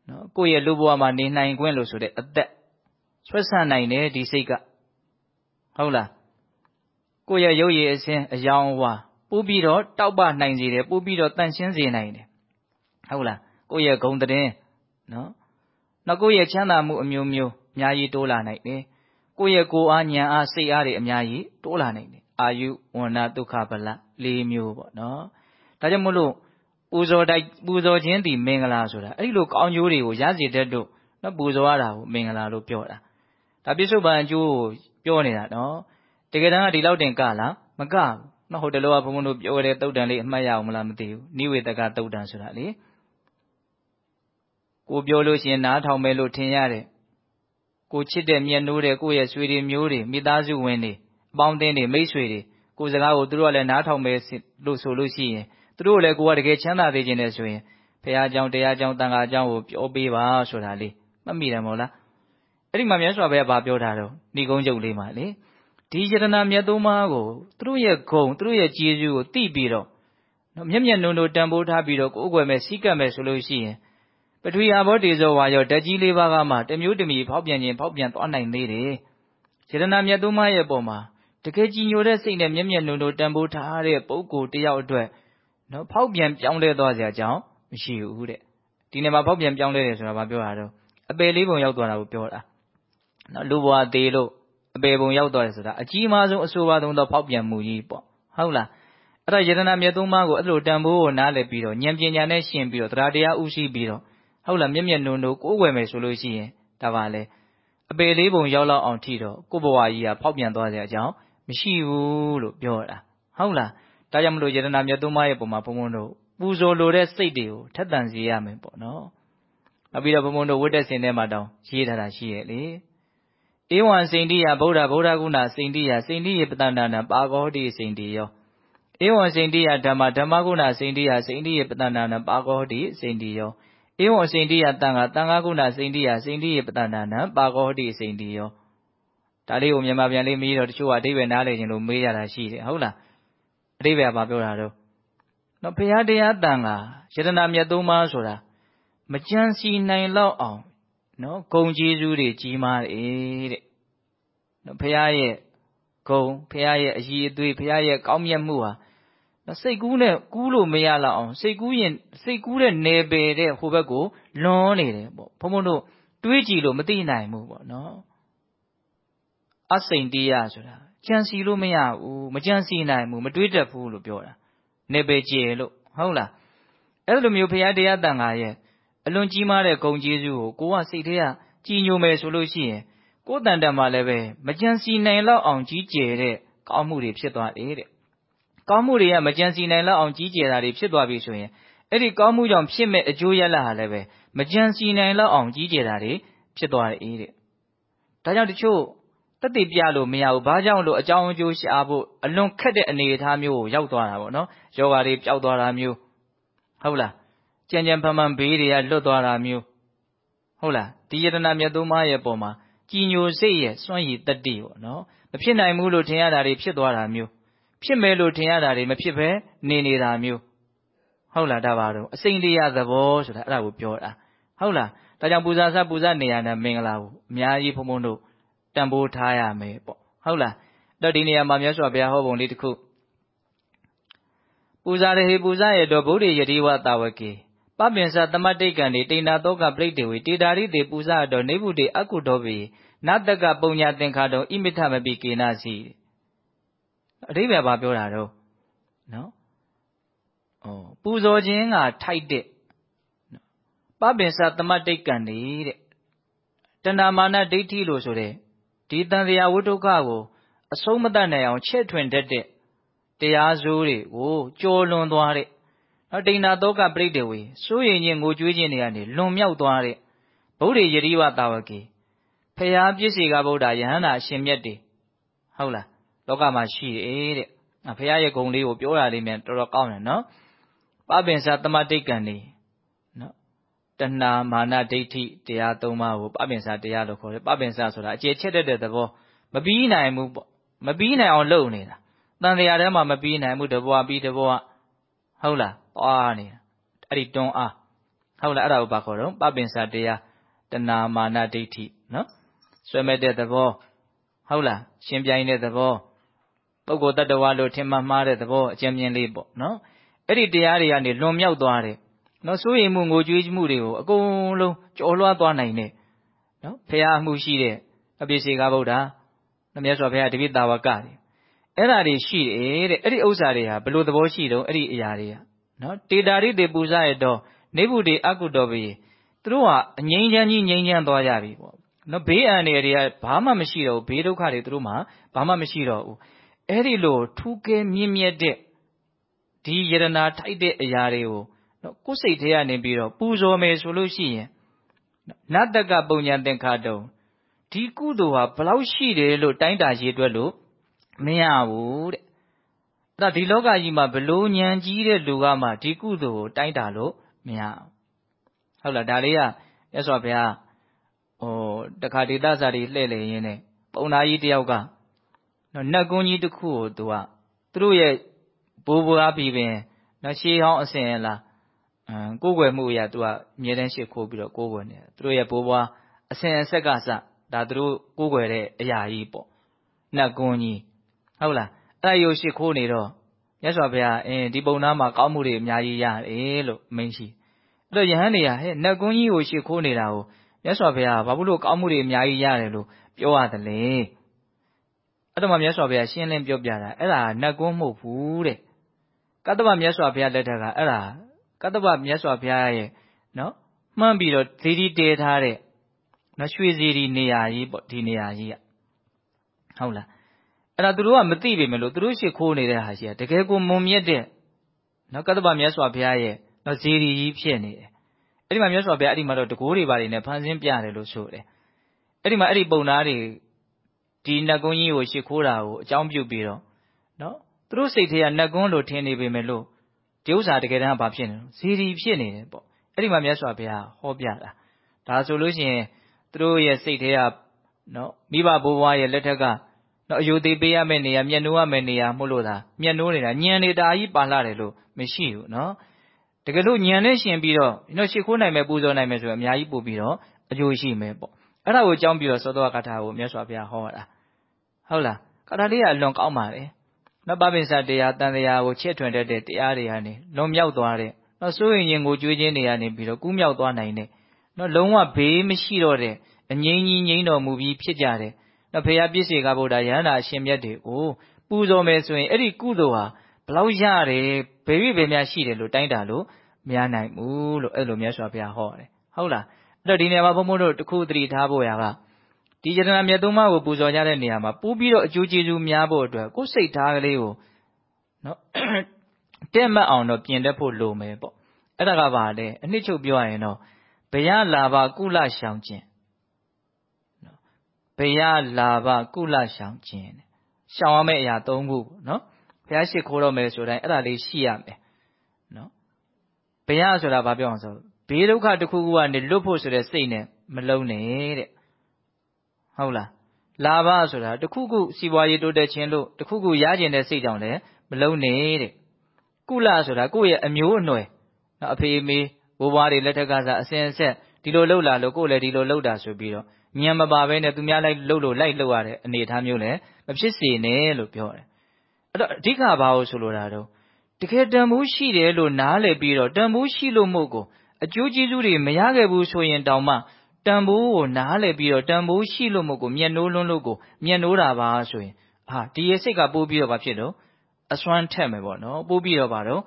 နော်ကိုယ့်ရဲ့လူဘဝမှာနေနိုင်ခွင့်လို့ဆိုတဲ့အသက်ဆွဲဆန့်နိုင်တယ်ဒီစိတ်ကဟုတ်လားကိုယ့်ရဲ့ရုပ်ရည်အစဉ်အယောင်ဝါပို့ပြီးတော့တောက်ပနိုင်စေတယ်ပို့ပြီးတော့တန့်ရှင်းစေနိုင်တယ်ဟုတ်လားကိုယ့်ရဲ့ဂုံတည်နော်နောက်ကိုယ့်ရဲ့ချမ်းသာမှုအမျိုးမျိုးအများကြီးတိုးလာနိုင်တယ်ကိုယ့်ရဲ့ကိုယ်အားဉာဏ်အားစိတ်အားတွေအများကြီးတိုးလာနိုင်တယ်အာယုဝန္နာဒုက္ခဗလ၄မျိုးပေါ့နော်ဒါကြောင့်မို့လို့ ပူဇော်တိုက်ပူဇော်ခြင်းဒီမင်္ဂလာဆိုတာအဲ့ဒီလိုကောင်းကျိုးတွေကိုရစေတတ်တို့နော်ပူဇော်ရတာကိုမင်္ဂလာလို့ပြောတာဒါပြစ္ဆုတ်ပန်အကျိုးကိုပြောနေတာနော်တကယ်တမ်းကဒီလောက်တင်ကလားမကဘူးနော်ဟိုတလောကဘုံဘုံတို့ပြောတဲ့တုတ်တန်လေးအမှတ်ရအောင်မလားမသိဘူးနိဝေတကတုတ်တန်ဆိုတာလေကိုပြောလို့ရှိရင်နားထောင်မယ်လို့ထင်ရတယ်ကိုချစ်တဲ့မြတ်နိုးတဲ့ကိုယ့်ရဲ့ဆွေတွေမျိုးတွေမိသားစုဝင်တွေအပေါင်းအသင်းတွေမိတ်ဆွေတွေကိုစကားကိုသူတို့ကလည်းနားထောင်မယ်လို့ဆိုလို့ရှိရင် သူတို့လည်းကိုကတကယ်ချမ်းသာသေးခြင်းနဲ့ဆိုရင်ဖះเจ้าတရားเจ้าတန်ခါเจ้าကိုပြောပေးပါဆိုတာလေးမှတ်မိတယ်မဟုတ်လားအဲ့ဒီမှာမြတ်စွာဘုရားဗာပြောတာတော့ဏိကုံးကျုပ်လေးမှာလေဒီယတနာမြတ်သုံးပါးကိုသူတို့ရဲ့ဂုံသူတို့ရဲ့ကျေးဇူးကိုသိပြီးတော့မျက်မျက်နှုံနှုံတန်ဖိုးထားပြီးတော့ကိုယ်ွယ်မဲ့စီးကပ်မဲ့ဆိုလို့ရှိရင်ပထဝီအဘောတေဇောဝါရောဓာတ်ကြီးလေးပါးကမှတမျိုးတမီဖောက်ပြန်ခြင်းဖောက်ပြန်သွားနိုင်သေးတယ်ယတနာမြတ်သုံးပါးရဲ့ပုံမှာတကယ်ကြည်ညိုတဲ့စိတ်နဲ့မျက်မျက်နှုံနှုံတန်ဖိုးထားတဲ့ပုဂ္ဂိုလ်တယောက်အတွက် နော်ဖောက်ပြန်ပြောင်းလဲသွားစရာအကြောင်းမရှိဘူးတဲ့ဒီနေ့မှာဖောက်ပြန်ပြောင်းလဲတယ်ဆိုတာဘာပြောတာတော့အပယ်လေးပုံရောက်သွားတာကိုပြောတာနော်လူဘဝသေးလို့အပယ်ပုံရောက်သွားတယ်ဆိုတာအကြီးမားဆုံးအဆိုပါဆုံးသောဖောက်ပြန်မှုကြီးပေါ့ဟုတ်လားအဲ့ဒါယတနာမြတ်သုံးပါးကိုအဲ့လိုတန်ဖိုးကိုနားလည်ပြီးတော့ဉာဏ်ပညာနဲ့ရှင်းပြီးတော့တရားတရားဥရှိပြီးတော့ဟုတ်လားမျက်မျက်နှုံနှုံကိုယ်ဝယ်မယ်ဆိုလို့ရှိရင်ဒါပါလေအပေလေးပုံရောက်လောက်အောင်ထိတော့ကိုယ့်ဘဝကြီးကဖောက်ပြန်သွားစရာအကြောင်းမရှိဘူးလို့ပြောတာဟုတ်လား ဒါကြောင့်မလို့ယတနာမြတ်သုံးပါးရဲ့ပုံမှာဘုံဘုံတို့ပူဇော်လိုတဲ့စိတ်တွေကိုထက်သန်စေရမယ်ပေါ့နော်နောက်ပြီးတော့ဘုံဘုံတို့ဝိတ္တစင်ထဲမှာတောင်းရေးထားတာရှိရဲ့လေဧဝံစိန်တိယဗုဒ္ဓဗုဒ္ဓကုဏစိန်တိယစိန်တိယပတန္တနာပါကောတိစိန်တိယောဧဝံစိန်တိယဓမ္မဓမ္မကုဏစိန်တိယစိန်တိယပတန္တနာပါကောတိစိန်တိယောဧဝံစိန်တိယတန်ခါတန်ခါကုဏစိန်တိယစိန်တိယပတဏနံပါကောဟတိစိန်တိယောဒါလေးကိုမြန်မာပြန်လေးမေးတော့တချို့ကအတိပ္ပယ်နားလည်ခြင်းလို့မေးရတာရှိတယ်ဟုတ်လား အတိပ္ပယ်ကဘာပြောတာတော့နော်ဘုရားတရားတန်ခါယတနာမြတ်သုံးပါးဆိုတာမကြံစီနိုင်လောက်အောင်နော်ဂုံကျေးဇူးတွေကြီးမားတယ်တဲ့နော်ဘုရားရဲ့ဂုံဘုရားရဲ့အည်အသွေးဘုရားရဲ့ကောင်းမြတ်မှုဟာစိတ်ကူးနဲ့ကူးလို့မရလောက်အောင်စိတ်ကူးရင်စိတ်ကူးတဲ့နယ်ပယ်တဲ့ဟိုဘက်ကိုလွန်နေတယ်ပေါ့ဘုံဘုံတို့တွေးကြည့်လို့မသိနိုင်ဘူးပေါ့နော်အစိန်တရားဆိုတာ ကြံစီလို့မရဘူးမကြံစီနိုင်ဘူးမတွေးတတ်ဘူးလို့ပြောတာနယ်ပယ်ကျယ်လို့ဟုတ်လားအဲ့လိုမျိုးဘုရားတရားတန်ခါရဲ့အလွန်ကြီးမားတဲ့ဂုံကျေးဇူးကိုကိုကစိတ်ထဲကကြည်ညိုမယ်ဆိုလို့ရှိရင်ကိုယ်တန်တမှာလည်းပဲမကြံစီနိုင်လောက်အောင်ကြီးကျယ်တဲ့ကောင်းမှုတွေဖြစ်သွားတယ်တဲ့ကောင်းမှုတွေကမကြံစီနိုင်လောက်အောင်ကြီးကျယ်တာတွေဖြစ်သွားပြီဆိုရင်အဲ့ဒီကောင်းမှုကြောင့်ဖြစ်မဲ့အကျိုးရလဒ်ဟာလည်းပဲမကြံစီနိုင်လောက်အောင်ကြီးကျယ်တာတွေဖြစ်သွားတယ်တဲ့ဒါကြောင့်တချို့ တက်တည်ပြလို့မရဘူးဘာကြောင့်လို့အကြောင်းအကျိုးရှာဖို့အလွန်ခက်တဲ့အနေအထားမျိုးကိုရောက်သွားတာပေါ့နော်ယောဂါတွေပျောက်သွားတာမျိုးဟုတ်လားကြံကြံဖန်ဖန်ဘေးတွေကလွတ်သွားတာမျိုးဟုတ်လားဒီယတနာမြတ်သုံးပါးရဲ့ပုံမှာကြည်ညိုစိတ်ရဲ့စွန့်ရည်တတ္တိပေါ့နော်မဖြစ်နိုင်ဘူးလို့ထင်ရတာတွေဖြစ်သွားတာမျိုးဖြစ်မယ်လို့ထင်ရတာတွေမဖြစ်ဘဲနေနေတာမျိုးဟုတ်လားဒါပါတော့အစိမ့်တရားသဘောဆိုတာအဲ့ဒါကိုပြောတာဟုတ်လားဒါကြောင့်ပူဇာဆပူဇာနေရတဲ့မင်္ဂလာကိုအများကြီးဘုံဘုံတို့ တန်ဖိုးထားရမယ်ပေါ့ဟုတ်လားတော့ဒီနေရာမှာမြတ်စွာဘုရားဟောပုံလေးတစ်ခုပူဇာရဟေပူဇာရတောဗုဒ္ဓယတိဝတာဝကေပပင်္စသမတိတ်ကံတိတိဏသောကပရိတေဝေတေတာရိတေပူဇာတော်နေဗုတေအကုတော်ပေနတကပုံညာသင်္ခါတော်ဣမိထမပိကေနစီအဓိပ္ပာယ်ဘာပြောတာတော့နော်ဩပူဇော်ခြင်းကထိုက်တဲ့ပပင်္စသမတိတ်ကံတိတဲ့တဏမာနဒိဋ္ဌိလို့ဆိုတဲ့ ဒီတန်တရားဝိတုခကို အဆုံးမတတ်နိုင်အောင် ချဲ့ထွင်တတ်တဲ့ တရားစိုးတွေကိုကြော်လွန်သွားတဲ့နော်တိဏသောက ပရိဒေဝေ စိုးရင်ချင်း ငိုကြွေးခြင်းတွေကနေ လွန်မြောက်သွားတဲ့ ဗုဒ္ဓယတိဝတာဝကေဖရာပြည့်စေကဗုဒ္ဓ ယဟန္တာအရှင်မြတ်တွေဟုတ်လားလောကမှာရှိတယ်တဲ့ဖရာရဲ့ဂုဏ်လေးကို ပြောတာလေးမြန်တော်တော်ကောင်းတယ်နော် ပပင်္စ သမတိတ်ကံနေနော် တဏမာနဒိဋ္ဌိတရား၃ပါးကိုပပင်္စတရားလို့ခေါ်တယ်ပပင်္စဆိုတာအကျေချက်တဲ့သဘောမပြီးနိုင်ဘူးပေါ့မပြီးနိုင်အောင်လုပ်နေတာတန်တရားထဲမှာမပြီးနိုင်ဘူးတဘွားပြီးတဘွားဟုတ်လားပွားနေတာအဲ့ဒီတွန်းအားဟုတ်လားအဲ့ဒါကိုဘာခေါ်တော့ပပင်္စတရားတဏမာနဒိဋ္ဌိနော်ဆွဲမဲ့တဲ့သဘောဟုတ်လားရှင်ပြိုင်တဲ့သဘောပုဂ္ဂိုလ်တ attva လို့ထင်မှမှားတဲ့သဘောအကျဉ်းမြင်လေးပေါ့နော်အဲ့ဒီတရားတွေကနေလွန်မြောက်သွားတယ် နော်စိုးရိမ်မှုငိုကြွေးမှုတွေကိုအကုန်လုံးကျော်လွှားသွားနိုင်တယ်နော်ဖရာမှုရှိတဲ့အပိစေကဗုဒ္ဓမြတ်စွာဘုရားတပိတာဝကတွေအဲ့ဓာတွေရှိတယ်တဲ့အဲ့ဒီဥစ္စာတွေဟာဘယ်လိုသဘောရှိတော့အဲ့ဒီအရာတွေကနော်တေတာရိတေပူဇရတော့နေဗုတေအကုတော်ဘေသူတို့ဟာအငြိမ်းချမ်းကြီးငြိမ်းချမ်းသွားကြပြီပေါ့နော်ဘေးအန္တရာယ်တွေကဘာမှမရှိတော့ဘူးဘေးဒုက္ခတွေသူတို့မှာဘာမှမရှိတော့ဘူးအဲ့ဒီလိုထူးကဲမြင့်မြတ်တဲ့ဒီယရနာထိုက်တဲ့အရာတွေကိုနော် ကိုယ်စိတ်ထဲကနေပြီးတော့ ပူဇော်မယ်ဆိုလို့ရှိရင်နတ္တကပုံညာသင်္ခါတုံဒီကုသိုလ်ဟာဘလောက်ရှိတယ်လို့တိုင်းတာရေးတွက်လို့မရဘူးတဲ့အဲ့ဒါဒီလောကကြီးမှာဘလို့ဉာဏ်ကြီးတဲ့လူကမှဒီကုသိုလ်ကိုတိုင်းတာလို့မရဟုတ်လားဒါလေးကမြတ်စွာဘုရားဟိုတခါဒေသစာတွေလှည့်လည်ရင်းနဲ့ပုံနာကြီးတယောက်ကနော်နတ်ကွန်းကြီးတစ်ခုကိုသူကသူတို့ရဲ့ဘိုးဘွားပြည်ပင်နော်ရှေးဟောင်းအစဉ်လား ကိုးကွယ်မှုအရာ သူကအမြဲတမ်းရှေ့ခိုးပြီးတော့ ကိုးကွယ်နေတယ်။သူတို့ရဲ့ဘိုးဘွားအစဉ်အဆက်ကစ ဒါသူတို့ကိုးကွယ်တဲ့အရာကြီးပေါ့။နတ်ကွန်းကြီးဟုတ်လား။အဲ့ဒါကြီးကိုရှေ့ခိုးနေတော့မြတ်စွာဘုရားအင်းဒီပုံနာမှာကောင်းမှုတွေအများကြီးရတယ်လို့မိန့်ရှိ။အဲ့တော့ယဟန်နေရဟဲ့နတ်ကွန်းကြီးကိုရှေ့ခိုးနေတာကိုမြတ်စွာဘုရားကဘာဖြစ်လို့ကောင်းမှုတွေအများကြီးရတယ်လို့ပြောရသလဲ။အဲ့တော့မှမြတ်စွာဘုရားရှင်းလင်းပြောပြတာအဲ့ဒါနတ်ကွန်းမဟုတ်ဘူးတဲ့။ကတ္တဗမြတ်စွာဘုရားလက်ထက်ကအဲ့ဒါ ကတ္တဗမြတ်စွာဘုရားရဲ့နော်မှန်းပြီးတော့ဇီဒီတဲထားတဲ့နော်ရွှေဇီဒီနေရာကြီးပေါ့ဒီနေရာကြီးကဟုတ်လားအဲ့ဒါသူတို့ကမသိပေမဲ့လို့သူတို့ရှ िख ိုးနေတဲ့ဟာရှိတာတကယ်ကိုမုံမြတ်တဲ့နော်ကတ္တဗမြတ်စွာဘုရားရဲ့နော်ဇီဒီကြီးဖြစ်နေတယ်အဲ့ဒီမှာမြတ်စွာဘုရားအဲ့ဒီမှာတော့တကိုးတွေပါနေနဲ့ဖန်ဆင်းပြတယ်လို့ဆိုတယ်အဲ့ဒီမှာအဲ့ဒီပုံသားတွေဒီနတ်ကုန်းကြီးကိုရှ िख ိုးတာကိုအကြောင်းပြုပြီးတော့နော်သူတို့စိတ်ထဲကနတ်ကွန်းလို့ထင်နေပေမဲ့လို့ ဒီဥစ္စာတကယ်တမ်းဘာဖြစ်နေလဲဇီဒီဖြစ်နေတယ်ပေါ့အဲ့ဒီမှာမြတ်စွာဘုရားဟောပြတာဒါဆိုလို့ရှိရင်သူတို့ရဲ့စိတ်ထဲကနော်မိဘဘိုးဘွားရဲ့လက်ထက်ကနော်အယုသေးပေးရမယ့်နေရာမျက်နှိုးရမယ့်နေရာမို့လို့သာမျက်နှိုးနေတာညံနေတာကြီးပါလာတယ်လို့မရှိဘူးနော်တကယ်လို့ညံနဲ့ရှင်ပြီးတော့နော်ရှ िख ိုးနိုင်မယ်ပူဇော်နိုင်မယ်ဆိုရင်အများကြီးပို့ပြီးတော့အကျိုးရှိမယ်ပေါ့အဲ့ဒါကိုကြောင်းပြီးတော့သောတော်ကထာကိုမြတ်စွာဘုရားဟောတာဟုတ်လားကထာလေးကအလွန်ကောင်းပါလေ နော်ပပင်စတရားတန်တရားကိုချစ်ထွင်တတ်တဲ့တရားတွေကနေလွန်မြောက်သွားတဲ့နော်စိုးရင်ရင်ကိုကြွေးခြင်းတွေကနေပြီးတော့ကူးမြောက်သွားနိုင်တဲ့နော်လုံးဝဘေးမရှိတော့တဲ့အငြိမ်းကြီးငြိမ်းတော်မူပြီးဖြစ်ကြတဲ့နော်ဖေယပြည့်စေကဗုဒ္ဓယန္တာအရှင်မြတ်တွေကိုပူဇော်မယ်ဆိုရင်အဲ့ဒီကုသိုလ်ဟာဘလောက်ရတယ်ဘေးဘေးများရှိတယ်လို့တိုင်းတာလို့မရနိုင်ဘူးလို့အဲ့လိုမြတ်စွာဘုရားဟောတယ်ဟုတ်လားအဲ့တော့ဒီနေရာမှာဘုန်းဘုန်းတို့တခုသတိထားဖို့ရတာ ဒီယတနာမြတ်သုံးပါးကို ပူဇော်ကြတဲ့နေရာမှာ ပို့ပြီးတော့ အကျိုးကျေးဇူးများဖို့အတွက် ကိုယ်စိတ်ထားကလေးကိုနော်တဲ့မှတ်အောင်တော့ ပြင်တတ်ဖို့လိုမယ်ပေါ့အဲ့ဒါကပါလေအနှစ်ချုပ်ပြောရရင်တော့ ဘယလာဘ ကုလရှောင်ခြင်းနော်ဘယလာဘ ကုလရှောင်ခြင်းရှောင်ရမယ့်အရာ၃ခုပေါ့နော်ဘုရားရှိခိုးတော့မယ်ဆိုတိုင်း အဲ့ဒါလေး ရှိရမယ်နော်ဘယဆိုတာ ဘာပြောအောင်ဆိုဘေးဒုက္ခတစ်ခုခုကနေ လွတ်ဖို့ဆိုတဲ့စိတ်နဲ့ မလုံးနဲ့တဲ့ ဟုတ်လားလာဘဆိုတာတခုခုစီးပွားရေးတိုးတက်ခြင်းလို့တခုခုရကျင်တဲ့စိတ်ကြောင့်လည်းမလုံးနဲ့တဲ့ကုလဆိုတာကိုယ့်ရဲ့အမျိုးအနွယ်နော်အဖေအမေဘိုးဘွားတွေလက်ထက်ကစားအစဉ်အဆက်ဒီလိုလှုပ်လာလို့ကိုယ်လည်းဒီလိုလှုပ်တာဆိုပြီးတော့ညံမပါဘဲနဲ့သူများလိုက်လှုပ်လို့လိုက်လှုပ်ရတဲ့အနေအထားမျိုးလည်းမဖြစ်စေနဲ့လို့ပြောတယ်အဲ့တော့အဓိကဘာလို့ဆိုလိုတာတော့တကယ်တန်ဖိုးရှိတယ်လို့နားလည်ပြီးတော့တန်ဖိုးရှိလို့မို့ကိုအကျိုးကျေးဇူးတွေမရခဲ့ဘူးဆိုရင်တောင်မှ တန်ဖိုးကိုနားလည်ပြီးတော့ တန်ဖိုးရှိလို့မို့ကိုမျက်နှိုးလွန်းလို့ကိုမျက်နှိုးတာပါဆိုရင် ဟာဒီရဲ့စိတ်ကပိုးပြီးတော့ဘာဖြစ်တော့အစွမ်းထက်မယ်ပေါ့နော် ပိုးပြီးတော့ဘာတော့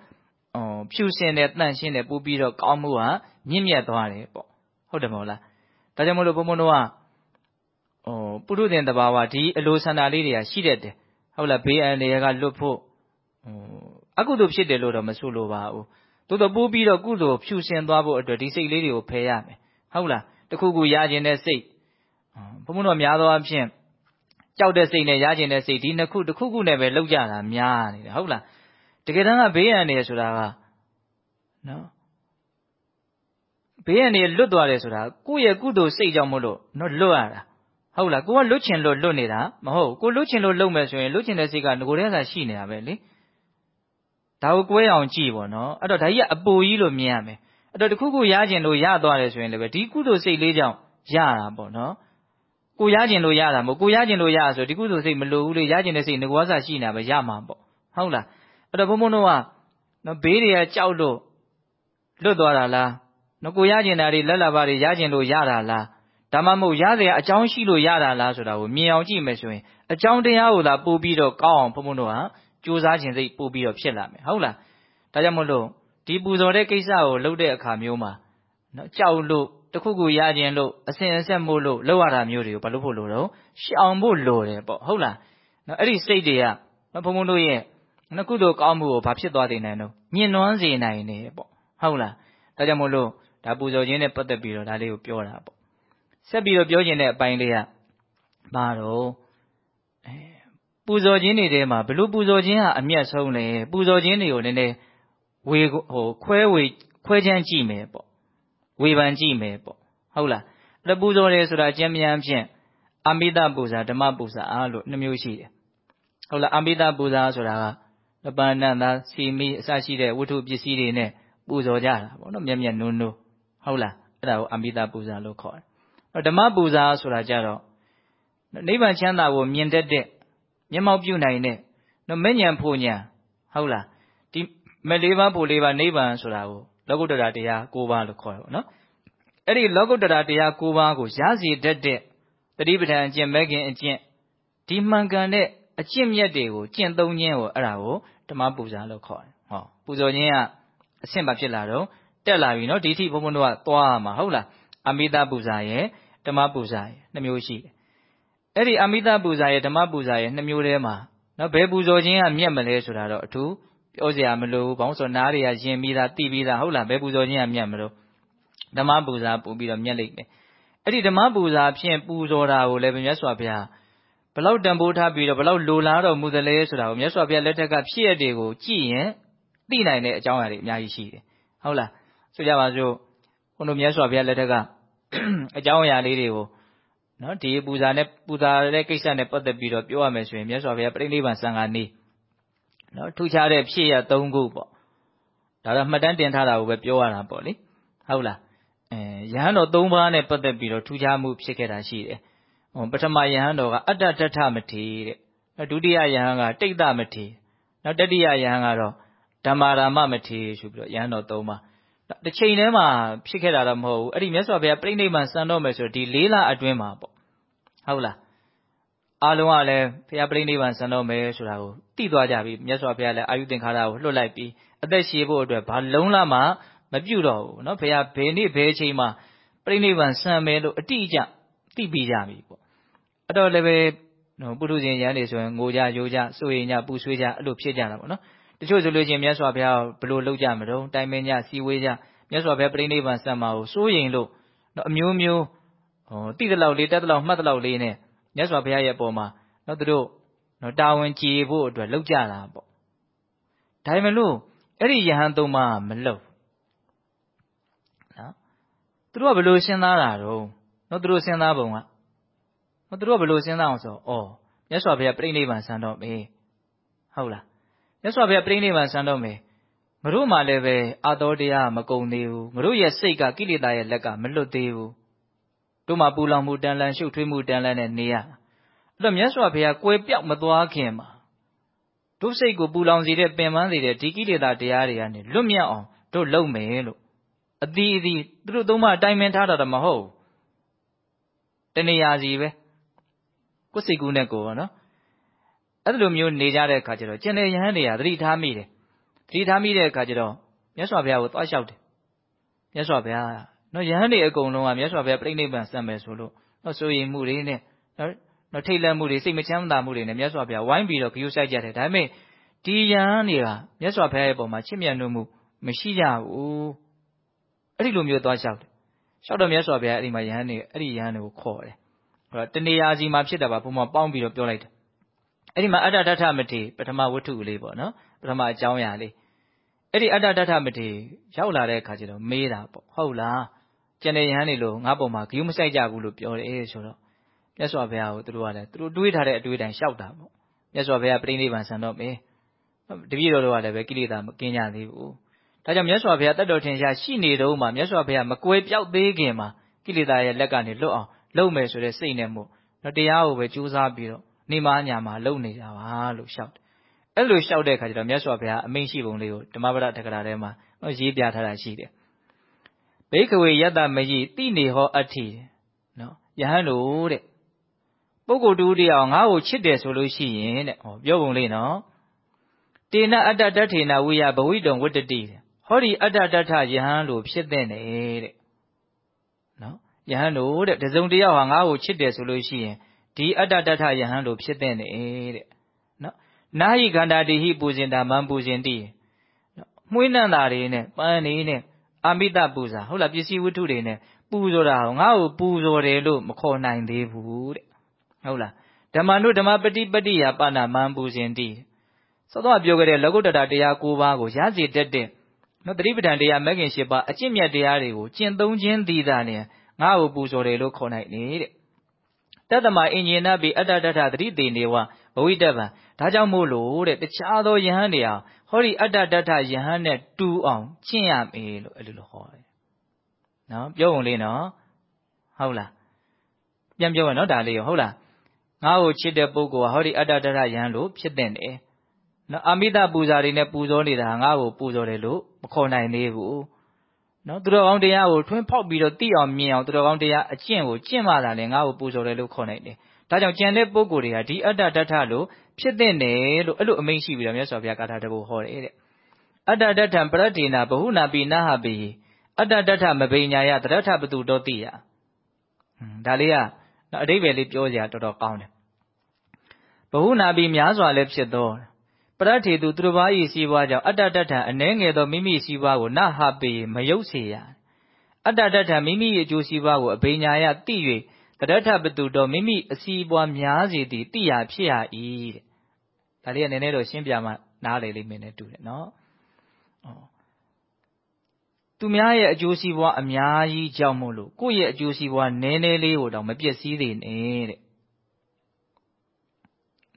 အော်ဖြူစင်တဲ့တန့်ရှင်းတဲ့ပိုးပြီးတော့ကောင်းမှုကမြင့်မြတ်သွားတယ်ပေါ့ဟုတ်တယ်မဟုတ်လားဒါကြောင့်မလို့ဘုံဘုံတို့ကဟိုပုရုသင်တဘာဝဒီအလိုဆန္ဒလေးတွေကရှိတတ်တယ်ဟုတ်လားဘေးအန္တရာယ်ကလွတ်ဖို့ဟိုအကုသိုလ်ဖြစ်တယ်လို့တော့မဆိုလိုပါဘူးသို့တော့ပိုးပြီးတော့ကုသိုလ်ဖြူစင်သွားဖို့အတွက်ဒီစိတ်လေးတွေကိုဖယ်ရမယ်ဟုတ်လား တခုခုရခြင်းတဲ့စိတ်ဘုံဘုံတို့များသောအားဖြင့်ကြောက်တဲ့စိတ်နဲ့ရခြင်းတဲ့စိတ်ဒီနှစ်ခုတစ်ခုခုနဲ့ပဲလောက်ကြတာများနေတယ်ဟုတ်လားတကယ်တမ်းကဘေးအန္တရာယ်ဆိုတာကနော်ဘေးအန္တရာယ်လွတ်သွားတယ်ဆိုတာကိုယ့်ရဲ့ကုသိုလ်စိတ်ကြောင့်မလို့နော်လွတ်ရတာဟုတ်လားကိုကလွတ်ချင်လို့လွတ်နေတာမဟုတ်ကိုလွတ်ချင်လို့လုပ်မယ်ဆိုရင်လွတ်ချင်တဲ့စိတ်ကငကိုယ်တည်းကရှိနေတာပဲလေဒါကိုကွဲအောင်ကြည့်ပေါ့နော်အဲ့တော့ဒါကြီးကအပူကြီးလို့မြင်ရမယ် အဲ့တော့တခုခုရကျင်လို့ရသွားတယ်ဆိုရင်လည်းပဲဒီကုသိုလ်စိတ်လေးကြောင့်ရတာပေါ့နော်ကိုရကျင်လို့ရတာမဟုတ်ကိုရကျင်လို့ရဆိုဒီကုသိုလ်စိတ်မလိုဘူးလေရကျင်တဲ့စိတ်ငကောစာရှိနေတာပဲရမှာပေါ့ဟုတ်လားအဲ့တော့ဘုံဘုံတို့ကနော်ဘေးတွေကကြောက်လို့လွတ်သွားတာလားနော်ကိုရကျင်တာတွေလက်လာပါတွေရကျင်လို့ရတာလားဒါမှမဟုတ်ရစရာအကြောင်းရှိလို့ရတာလားဆိုတာကိုမြင်အောင်ကြည့်မယ်ဆိုရင်အကြောင်းတရားကိုသာပို့ပြီးတော့ကောင်းအောင်ဘုံဘုံတို့ဟာကြိုးစားခြင်းစိတ်ပို့ပြီးတော့ဖြစ်လာမယ်ဟုတ်လားဒါကြောင့်မလို့ ဒီပူဇော်တဲ့ကိစ္စကိုလုပ်တဲ့အခါမျိုးမှာနော်ကြောက်လို့တခုခုရခြင်းလို့အစဉ်အဆက်မို့လို့လောက်ရတာမျိုးတွေကိုဘာလို့ဖို့လို့တော့ရှောင်ဖို့လိုတယ်ပေါ့ဟုတ်လားနော်အဲ့ဒီစိတ်တွေကနော်ဘုံဘုံတို့ရဲ့နော်ကုသိုလ်ကောင်းမှုကိုဘာဖြစ်သွားနိုင်တယ်တော့ညှဉ်းနှွမ်းစေနိုင်တယ်ပေါ့ဟုတ်လားဒါကြောင့်မို့လို့ဒါပူဇော်ခြင်းနဲ့ပတ်သက်ပြီးတော့ဒါလေးကိုပြောတာပေါ့ဆက်ပြီးတော့ပြောခြင်းတဲ့အပိုင်းလေးကဘာတော့အဲပူဇော်ခြင်းတွေထဲမှာဘလို့ပူဇော်ခြင်းဟာအမျက်ဆုံးလဲပူဇော်ခြင်းတွေကိုနည်းနည်း ဝေဟိုခွဲဝေခွဲချမ်းကြည့်မယ်ပေါ့ဝေဖန်ကြည့်မယ်ပေါ့ဟုတ်လားအဲ့ပူဇော်တယ်ဆိုတာကျမ်းမြန်ဖြင့်အမိတပူဇာဓမ္မပူဇာအားလို့နှမျိုးရှိတယ်ဟုတ်လားအမိတပူဇာဆိုတာကပန္နသာစီမီအစရှိတဲ့ဝတ္ထုပစ္စည်းတွေနဲ့ပူဇော်ကြတာပေါ့နော်မျက်မျက်နှုံးနှုံးဟုတ်လားအဲ့ဒါကိုအမိတပူဇာလို့ခေါ်တယ်ဓမ္မပူဇာဆိုတာကြတော့နိဗ္ဗာန်ချမ်းသာကိုမြင်တတ်တဲ့မျက်မှောက်ပြုနိုင်တဲ့နော်မဲ့ညံဖို့ညံဟုတ်လားဒီ မဲ့လေးပါးဖို့လေးပါးနိဗ္ဗာန်ဆိုတာကိုလောကုတ္တရာတရား၉ပါးလို့ခေါ်တယ်ပေါ့နော်အဲ့ဒီလောကုတ္တရာတရား၉ပါးကိုရစီတတ်တဲ့တတိပဋ္ဌာန်အကျင့်မဲ့ခင်အကျင့်ဒီမှန်ကန်တဲ့အကျင့်မြတ်တွေကိုကျင့်သုံးခြင်းကိုအဲ့ဒါကိုဓမ္မပူဇာလို့ခေါ်တယ်ဟောပူဇော်ခြင်းကအဆင့်ပါဖြစ်လာတော့တက်လာပြီနော်ဒီထိဘုံဘုံတို့ကသွားရမှာဟုတ်လားအမိတပူဇာရဲ့ဓမ္မပူဇာရဲ့နှမျိုးရှိတယ်အဲ့ဒီအမိတပူဇာရဲ့ဓမ္မပူဇာရဲ့နှမျိုးထဲမှာနော်ဘယ်ပူဇော်ခြင်းကမြတ်မလဲဆိုတာတော့အထူး ပြောစရာမလိုဘူးဘောင်းဆိုနားတွေကယင်ပြီးသားသိပြီးသားဟုတ်လားဘယ်ပူဇော်ခြင်းကမြတ်မလို့ဓမ္မပူဇာပူပြီးတော့မြတ်လိမ့်မယ်အဲ့ဒီဓမ္မပူဇာဖြင့်ပူဇော်တာကိုလည်းမြတ်စွာဘုရားဘလောက်တန်ဖိုးထားပြီးတော့ဘလောက်လိုလားတော်မူသလဲဆိုတာကိုမြတ်စွာဘုရားလက်ထက်ကဖြစ်ရတဲ့ကိုကြည့်ရင်သိနိုင်တဲ့အကြောင်းအရာတွေအများကြီးရှိတယ်ဟုတ်လားဆိုကြပါစို့ဘုန်းတို့မြတ်စွာဘုရားလက်ထက်ကအကြောင်းအရာလေးတွေကိုနော်ဒီပူဇာနဲ့ပူဇာတဲ့ကိစ္စနဲ့ပတ်သက်ပြီးတော့ပြောရမယ်ဆိုရင်မြတ်စွာဘုရားပြိဋိဘံစံဃာနေ နော်ထူခြားတဲ့ဖြစ်ရ၃ခုပေါ့ဒါတော့မှတ်တမ်းတင်ထားတာကိုပဲပြောရတာပေါ့လေဟုတ်လားအဲယဟန်တော်၃ပါးနဲ့ပတ်သက်ပြီးတော့ထူခြားမှုဖြစ်ခဲ့တာရှိတယ်ဟောပထမယဟန်တော်ကအတ္တတထမထေတဲ့ဒုတိယယဟန်ကတိတ်တမထေနောက်တတိယယဟန်ကတော့ဓမ္မာရာမမထေဆိုပြီးတော့ယဟန်တော်၃ပါးတစ်ချိန်တည်းမှာဖြစ်ခဲ့တာတော့မဟုတ်ဘူးအဲ့ဒီမြတ်စွာဘုရားပြိဋိဘံစံတော့မယ်ဆိုဒီ၄လအတွင်းမှာပေါ့ဟုတ်လား အားလုံးကလည်းဘုရားပြိဋိဘံစံတော့မယ်ဆိုတာကိုသိသွားကြပြီမြတ်စွာဘုရားလည်းအာယုသင်္ခါရကိုလွတ်လိုက်ပြီးအသက်ရှည်ဖို့အတွက်ဘာလုံးလာမှမပြုတ်တော့ဘူးเนาะဘုရားဘယ်နေ့ဘယ်အချိန်မှာပြိဋိဘံစံမယ်လို့အတိအကျသိပြီးကြပြီပေါ့အဲ့တော့လည်းပဲပုထုဇဉ်ရန်တွေဆိုရင်ငိုကြရိုးကြစိုးရိမ်ကြပူဆွေးကြအဲ့လိုဖြစ်ကြတာပေါ့နော်တချို့ဆိုလို့ချင်းမြတ်စွာဘုရားဘယ်လိုလုပ်ကြမလို့တိုင်ပင်ကြစီဝေးကြမြတ်စွာဘုရားပြိဋိဘံစံမှာကိုစိုးရိမ်လို့အမျိုးမျိုးဟောတိတလောက်လေးတက်တလောက်မှတ်တလောက်လေးနဲ့ မြတ်စွာဘုရားရဲ့အပေါ်မှာနော်သူတို့နော်တာဝန်ကြည်ဖို့အတွက်လောက်ကြတာပေါ့ဒါပေမဲ့လို့အဲ့ဒီယဟန်သုံးပါးမလုံနော်သူတို့ကဘယ်လိုစဉ်းစားတာတော့နော်သူတို့စဉ်းစားပုံကနော်သူတို့ကဘယ်လိုစဉ်းစားအောင်ဆိုဩမြတ်စွာဘုရားပြိဋိဘံစံတော့မေဟုတ်လားမြတ်စွာဘုရားပြိဋိဘံစံတော့မေငါတို့မှလည်းပဲအာတော်တရားမကုံသေးဘူးငါတို့ရဲ့စိတ်ကကိလေသာရဲ့လက်ကမလွတ်သေးဘူး တို့မှပူလောင်မှုတန်လန့်ရှုပ်ထွေးမှုတန်လန့်နဲ့နေရအဲ့တော့မြတ်စွာဘုရားကွယ်ပြောက်မသွားခင်မှာတို့စိတ်ကိုပူလောင်စေတဲ့ပင်ပန်းစေတဲ့ဒီကိလေသာတရားတွေကနေလွတ်မြောက်အောင်တို့လုပ်မယ်လို့အသီးအသီးသူတို့သုံးမအတိုင်းမင်းထားတာတော့မဟုတ်တဏှာစီပဲကိုယ်စိတ်ကူးနဲ့ကိုယ်ပေါ့နော်အဲ့လိုမျိုးနေကြတဲ့အခါကျတော့ကျင်တဲ့ယဟန်တွေကသတိထားမိတယ်သတိထားမိတဲ့အခါကျတော့မြတ်စွာဘုရားကိုသွားလျှောက်တယ်မြတ်စွာဘုရား နော်ယဟန်တွေအကုန်လုံးကမြတ်စွာဘုရားပြိဋိဘံစံမယ်ဆိုလို့နော်စိုးရိမ်မှုတွေနဲ့နော်နော်ထိတ်လန့်မှုတွေစိတ်မချမ်းသာမှုတွေနဲ့မြတ်စွာဘုရားဝိုင်းပြီးတော့ဂရုစိုက်ကြတယ်ဒါပေမဲ့ဒီယဟန်တွေကမြတ်စွာဘုရားရဲ့ပုံမှာချစ်မြတ်နိုးမှုမရှိကြဘူးအဲ့ဒီလိုမျိုးသွားလျှောက်တယ်လျှောက်တော့မြတ်စွာဘုရားအဲ့ဒီမှာယဟန်တွေအဲ့ဒီယဟန်တွေကိုခေါ်တယ်ဟောတဏှာစီမှာဖြစ်တာပါဘုံမှာပေါင်းပြီးတော့ပြောလိုက်တယ်အဲ့ဒီမှာအတ္တတထမထေပထမဝတ္ထုလေးပေါ့နော်ပထမအကြောင်းအရာလေးအဲ့ဒီအတ္တတထမထေရောက်လာတဲ့အခါကျတော့မေးတာပေါ့ဟုတ်လား ကျန်တဲ့ယဟန်တွေလို့ငါပုံမှာဂယုမဆိုင်ကြဘူးလို့ပြောတယ်ဆိုတော့မြတ်စွာဘုရားကိုသူတို့ကလည်းသူတို့တွေးထားတဲ့အတွေးတိုင်းလျှောက်တာပေါ့မြတ်စွာဘုရားပြိဋိဘံဆန်တော့မေးတပည့်တော်တို့ကလည်းပဲကိလေသာမကင်းကြသေးဘူးဒါကြောင့်မြတ်စွာဘုရားတတ်တော်ထင်ရှားရှိနေတော့မှမြတ်စွာဘုရားမကွဲပြောက်သေးခင်မှာကိလေသာရဲ့လက်ကနေလွတ်အောင်လုပ်မယ်ဆိုတဲ့စိတ်နဲ့မို့တော့တရားကိုပဲကြိုးစားပြီးတော့နေမညာမှာလုပ်နေကြပါလို့ရှောက်တယ်အဲ့လိုရှောက်တဲ့အခါကျတော့မြတ်စွာဘုရားအမိန့်ရှိပုံလေးကိုဓမ္မပဒတက္ကရာထဲမှာရေးပြထားတာရှိတယ် ဘိကဝေယတ္တမယိတိနေဟောအဋ္ဌိနော်ယဟန်တို့တဲ့ပုဂ္ဂိုလ်တူတရားငါ့ကိုချစ်တယ်ဆိုလို့ရှိရင်တဲ့ဟောပြောပုံလေးနော်တေနအတ္တတထေနဝိယဘဝိတုံဝတ္တတိဟောဒီအတ္တတထယဟန်လို့ဖြစ်တဲ့တဲ့နော်ယဟန်တို့တဲ့တစုံတယောက်ဟာငါ့ကိုချစ်တယ်ဆိုလို့ရှိရင်ဒီအတ္တတထယဟန်လို့ဖြစ်တဲ့တဲ့နော်နာဟိခန္ဓာတိဟိပူဇင်တာမံပူဇင်တိမှွေးနှံတာတွေနဲ့ပန်းနေနဲ့ အာမိတပူဇာဟုတ်လားပစ္စည်းဝတ္ထုတွေနဲ့ပူဇော်တာဟောငါ့ကိုပူဇော်တယ်လို့မခေါ်နိုင်သေးဘူးတဲ့ဟုတ်လားဓမ္မနုဓမ္မပฏิပတ္တိယပါဏမံပူဇင်တိသောတော့ပြောခဲ့တဲ့လောကုတ္တရာတရား၉ပါးကိုရစေတတ်တဲ့နော်တတိပဋ္ဌာန်တရားမဂ်ခင်၈ပါးအကျင့်မြတ်တရားတွေကိုကျင့်သုံးခြင်းသည်သာနဲ့ငါ့ကိုပူဇော်တယ်လို့ခေါ်နိုင်နေတဲ့တတ္တမအင်ဂျင်နာပိအတ္တတထသတိတေနေဝ ဘဝိတ္တဗံဒါကြောင့်မို့လို့တဲ့တခြားသောယဟန်တွေဟာဟောဒီအတ္တတထယဟန်နဲ့တူအောင်ကျင့်ရမယ်လို့အဲ့လိုလိုဟောတယ်နော်ပြောုံလေးနော်ဟုတ်လားပြန်ပြောရနော်ဒါလေးရောဟုတ်လားငါ့ကိုချစ်တဲ့ပုဂ္ဂိုလ်ဟာဟောဒီအတ္တတထယဟန်လို့ဖြစ်တဲ့တယ်နော်အာမိတပူဇာတွေနဲ့ပူဇော်နေတာငါ့ကိုပူဇော်တယ်လို့မခေါ်နိုင်သေးဘူးနော်သူတော်ကောင်းတရားကိုထွန်းဖောက်ပြီးတော့သိအောင်မြင်အောင်သူတော်ကောင်းတရားအကျင့်ကိုကျင့်မှသာလေငါ့ကိုပူဇော်တယ်လို့ခေါ်နိုင်တယ် ဒါကြောင့်ကြံတဲ့ပုဂ္ဂိုလ်တွေဟာဒီအတ္တတထလို့ဖြစ်တဲ့တယ်လို့အဲ့လိုအမိန့်ရှိပြီးတော့မြတ်စွာဘုရားကာထာတပုဟောတယ်တဲ့အတ္တတထံပရတိနာဘဟုနာပိနာဟပိအတ္တတထမပိညာယတရထပတုတောတိယဒါလေးကအတိပ္ပယ်လေးပြောစရာတော်တော်ကောင်းတယ်ဘဟုနာပိများစွာလည်းဖြစ်သောပရထေသူသူတစ်ပါး၏စီးပွားကြောင့်အတ္တတထံအနှဲငယ်သောမိမိစီးပွားကိုနဟပေမယုတ်စေရအတ္တတထံမိမိ၏အကျိုးစီးပွားကိုအဘိညာယသိ၍ တရထပတုတော်မိမိအစီးပွားများစေသည်သိရဖြစ်ရ၏တဲ့ဒါလေးကနည်းနည်းတော့ရှင်းပြမှနားလေလိမ့်မယ်နဲ့တူတယ်နော်တသူများရဲ့အကျိုးစီးပွားအများကြီးကြောင့်မို့လို့ကိုယ့်ရဲ့အကျိုးစီးပွားနည်းနည်းလေးကိုတော့မပျက်စီးသေးနဲ့တဲ့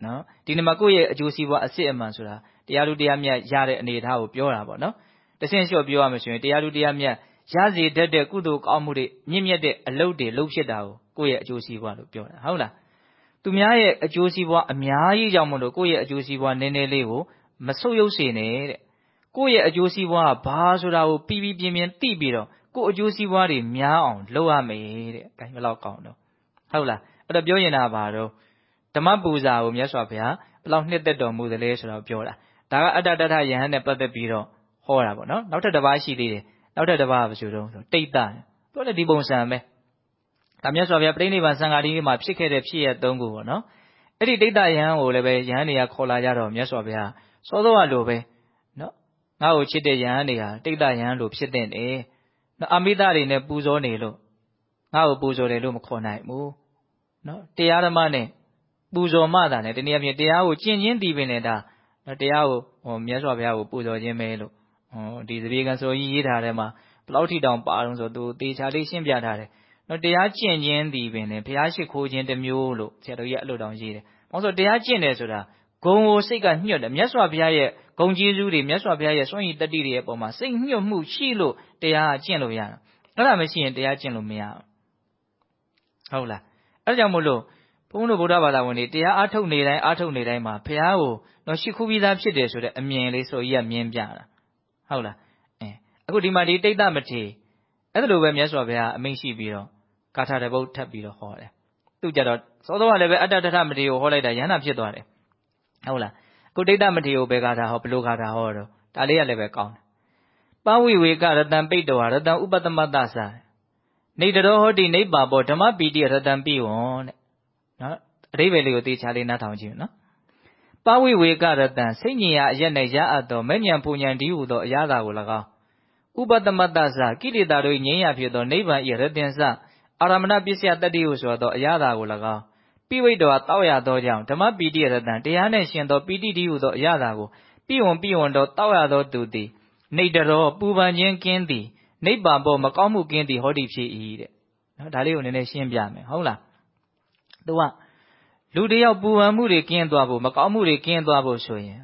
နော်ဒီနေ့မှာကိုယ့်ရဲ့အကျိုးစီးပွားအစစ်အမှန်ဆိုတာတရားလူတရားမြတ်ရတဲ့အနေအထားကိုပြောတာပေါ့နော်တဆင့်လျှော့ပြောရမယ်ဆိုရင်တရားလူတရားမြတ်ရစေတတ်တဲ့ကုသိုလ်ကောင်းမှုတွေမြင့်မြတ်တဲ့အလုပ်တွေလုပ်ဖြစ်တာကို ကိုယ့်ရဲ့အကျိုးစီးပွားလို့ပြောတာဟုတ်လားသူများရဲ့အကျိုးစီးပွားအများကြီးကြောင့်မလို့ကိုယ့်ရဲ့အကျိုးစီးပွားနည်းနည်းလေးကိုမဆုပ်ယုပ်စေနဲ့တဲ့ကိုယ့်ရဲ့အကျိုးစီးပွားကဘာဆိုတာကိုပြီးပြီးပြင်းပြင်းသိပြီးတော့ကိုယ့်အကျိုးစီးပွားတွေများအောင်လုပ်ရမယ်တဲ့။ဒါဘယ်လောက်ကောင်းတော့ဟုတ်လားအဲ့တော့ပြောရင်တာဘာတော့ဓမ္မပူဇာကိုမြတ်စွာဘုရားဘယ်လောက်နှစ်သက်တော်မူသလဲဆိုတော့ပြောတာဒါကအတ္တတထယဟန်နဲ့ပတ်သက်ပြီးတော့ဟောတာပေါ့နော်နောက်ထပ်တစ်ပါးရှိသေးတယ်နောက်ထပ်တစ်ပါးကဘာဆိုတော့တိတ်တပြောတယ်ဒီပုံစံပဲ ဒါမြတ်စွာဘုရားပြိဋိဘံစံဃာတိမှာဖြစ်ခဲ့တဲ့ဖြစ်ရသုံးခုပေါ့နော်အဲ့ဒီတိတ်တယဟန်ကိုလည်းပဲယဟန်တွေကခေါ်လာကြတော့မြတ်စွာဘုရားစောစောကလိုပဲနော်ငါ့ကိုချစ်တဲ့ယဟန်တွေဟာတိတ်တယဟန်လိုဖြစ်တဲ့နေနော်အမိသားတွေနဲ့ပူဇော်နေလို့ငါ့ကိုပူဇော်တယ်လို့မခေါ်နိုင်ဘူးနော်တရားဓမ္မနဲ့ပူဇော်မှသာနဲ့တနည်းအားဖြင့်တရားကိုကျင့်ချင်းတည်ပင်နေတာတရားကိုဟောမြတ်စွာဘုရားကိုပူဇော်ခြင်းပဲလို့ဟောဒီသပြေကံဆိုကြီးရေးထားတဲ့မှာဘလောက်ထိတောင်ပါတော့ဆိုသူတေချာလေးရှင်းပြထားတယ် နော်တရားကျင့်ခြင်းတည်ပင်တယ်ဘုရားရှိခိုးခြင်းတစ်မျိုးလို့ဆရာတော်ကြီးအဲ့လိုတောင်ရေးတယ်။ဘာလို့ဆိုတရားကျင့်တယ်ဆိုတာဂုံကိုစိတ်ကညှွတ်တယ်မြတ်စွာဘုရားရဲ့ဂုံကျေးဇူးတွေမြတ်စွာဘုရားရဲ့စွန့်ရည်တတ္တိတွေရဲ့ပုံမှာစိတ်ညှွတ်မှုရှိလို့တရားကျင့်လို့ရတာ။အဲ့ဒါမရှိရင်တရားကျင့်လို့မရဘူး။ဟုတ်လား။အဲ့ကြောင့်မို့လို့ဘုန်းတော်ဗုဒ္ဓဘာသာဝင်တွေတရားအားထုတ်နေတိုင်းအားထုတ်နေတိုင်းမှာဘုရားကိုတော့ရှိခိုးပြီးသားဖြစ်တယ်ဆိုတဲ့အမြင်လေးဆိုကြီးကမြင်ပြတာ။ဟုတ်လား။အဲအခုဒီမှာဒီတိတ်တမထေအဲ့ဒါလိုပဲမြတ်စွာဘုရားအမိန့်ရှိပြီးတော့ ကာထာတပုတ်ထပ်ပြီးတော့ဟောတယ်။သူကြတော့စောစောကလည်းပဲအတ္တတထမထေကိုဟောလိုက်တာယန္တာဖြစ်သွားတယ်။ဟုတ်လား။ခုတိတ်တမထေကိုဘယ်ကာထာဟောဘယ်လိုကာထာဟောတော့ဒါလေးကလည်းပဲကောင်းတယ်။ပဝိဝေကရတံပိတ္တဝါရတံဥပတမတ္တသနေတရောဟောတိနေပါဘောဓမ္မပီတိရတံပိဝံတဲ့။နော်အရိဗေလေးကိုတေချာလေးနားထောင်ကြည့်နော်။ပဝိဝေကရတံစိတ်ညင်ရအရက်နဲ့ရအပ်သောမဲ့ညံပူညံဒီဟုသောအရာသာကို၎င်းဥပတမတ္တသကိလေသာတို့ငြိမ်းရဖြစ်သောနိဗ္ဗာန်၏ရတင်္စ အာရမဏပစ္စယတတ္တိဟုဆိုသောအရာသာကို၎င်းပိဝိတ္တောတောက်ရသောကြောင့်ဓမ္မပီတိရတံတရားနှင့်ရှင်သောပီတိတိဟုသောအရာသာကိုပိဝံပိဝံတော်တောက်ရသောသူသည်နေတရောပူပန်ခြင်းကင်းသည်နိဗ္ဗာန်ပေါ်မကောင်းမှုကင်းသည်ဟောဒီဖြစ်၏တဲ့နော်ဒါလေးကိုနည်းနည်းရှင်းပြမယ်ဟုတ်လားသူကလူတယောက်ပူပန်မှုတွေကင်းသွားဖို့မကောင်းမှုတွေကင်းသွားဖို့ဆိုရင်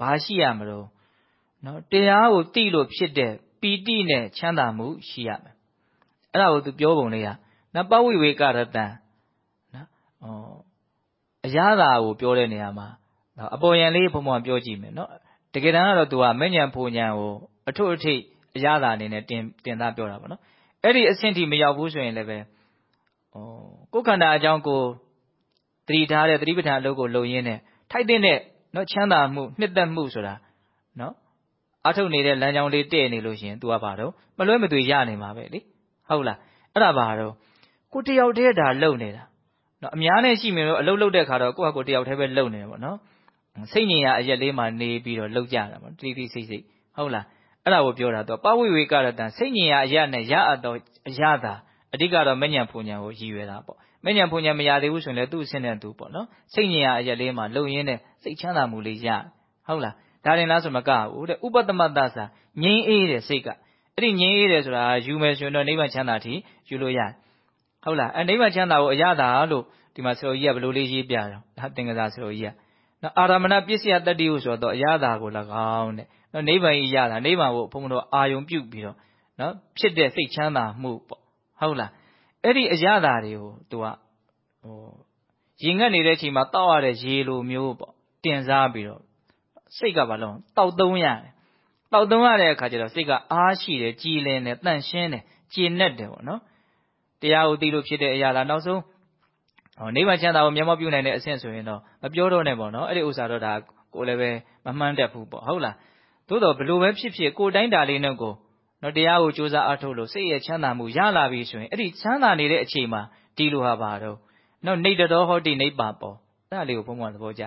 ဘာရှိရမလို့နော်တရားကိုသိလို့ဖြစ်တဲ့ပီတိနဲ့ချမ်းသာမှုရှိရမယ်အဲ့ဒါကိုသူပြောပုံလေးက နပဝိဝေကရတံနော်ဟောအရာသာကိုပြောတဲ့နေရာမှာအပေါ်ယံလေးဘုံဘုံပြောကြည့်မယ်နော်တကယ်တမ်းကတော့သူကမဲ့ညံဖူညံကိုအထွတ်အထိပ်အရာသာအနေနဲ့တင်တင်သားပြောတာပေါ့နော်အဲ့ဒီအဆင့်ထိမရောက်ဘူးဆိုရင်လည်းပဲဟောကိုယ်ခန္ဓာအကြောင်းကိုတတိထားတဲ့တတိပဋ္ဌာန်အလုပ်ကိုလုပ်ရင်းနဲ့ထိုက်တဲ့နော်ချမ်းသာမှုနှစ်သက်မှုဆိုတာနော်အထုတ်နေတဲ့လမ်းကြောင်းလေးတည့်နေလို့ရှိရင် तू ကဘာတော့မလွဲမသွေရနေမှာပဲလေဟုတ်လားအဲ့ဒါဘာတော့ ကိုတယောက်တည်းဒါလုံနေတာနော်အများနဲ့ရှိမြင်လို့အလုပ်လုပ်တဲ့ခါတော့ကိုယ့်ဟာကိုယ်တယောက်တည်းပဲလုံနေတယ်ပေါ့နော်စိတ်ညင်ရအရက်လေးမှနေပြီးတော့လှုပ်ကြတာပေါ့တိတိစိတ်စိတ်ဟုတ်လားအဲ့ဒါကိုပြောတာတော့ပဝိဝေကရတံစိတ်ညင်ရအရက်နဲ့ရအပ်တော့အရသာအဓိကတော့မညံဖူညံကိုရည်ရွယ်တာပေါ့မညံဖူညံမရသေးဘူးဆိုရင်လည်းသူ့အဆင့်နဲ့သူပေါ့နော်စိတ်ညင်ရအရက်လေးမှလုံရင်းနဲ့စိတ်ချမ်းသာမှုလေးရဟုတ်လားဒါရင်လားဆိုမကဘူးတဲ့ဥပတမတ္တစာငြိမ်းအေးတဲ့စိတ်ကအဲ့ဒီငြိမ်းအေးတယ်ဆိုတာယူမယ်ဆိုရင်တော့နိဗ္ဗာန်ချမ်းသာထိယူလို့ရတယ် ဟုတ်လားအဲနိဗ္ဗာန်ချမ်းသာကိုအရသာလို့ဒီမှာဆရာကြီးကဘယ်လိုလေးရေးပြတာဒါသင်္ကစားဆရာကြီးကနော်အာရမဏပစ္စယတတ္တိဟုဆိုတော့အရသာကို၎င်းတဲ့နော်နိဗ္ဗာန်ကြီးရတာနိဗ္ဗာန်ကိုဘုံတော်အာယုံပြုတ်ပြီးတော့နော်ဖြစ်တဲ့စိတ်ချမ်းသာမှုပေါ့ဟုတ်လားအဲ့ဒီအရသာတွေကို तू ကဟိုရင်ငတ်နေတဲ့အချိန်မှာတောက်ရတဲ့ရေလိုမျိုးပေါ့တင်စားပြီးတော့စိတ်ကဘာလို့တောက်သုံးရတယ်တောက်သုံးရတဲ့အခါကျတော့စိတ်ကအားရှိတယ်ကြည်လင်တယ်တန့်ရှင်းတယ်ကျေနပ်တယ်ပေါ့နော် တရားကိုသိလို့ဖြစ်တဲ့အရာလားနောက်ဆုံးဟောနိဗ္ဗာန်ချမ်းသာကိုမျက်မှောက်ပြုနိုင်တဲ့အဆင့်ဆိုရင်တော့မပြောတော့နဲ့ပေါ့နော်အဲ့ဒီဥစ္စာတော့ဒါကိုလည်းပဲမမှန်းတတ်ဘူးပေါ့ဟုတ်လားသို့တော့ဘလို့ပဲဖြစ်ဖြစ်ကိုတိုင်းတာလေးနဲ့ကိုနော်တရားကိုကြိုးစားအားထုတ်လို့စိတ်ရဲ့ချမ်းသာမှုရလာပြီဆိုရင်အဲ့ဒီချမ်းသာနေတဲ့အချိန်မှာဒီလိုဟာပါတော့နော်နေတတော်ဟောတိနေပါပေါ်အဲ့ဒါလေးကိုဘုံဘုံသဘောကျ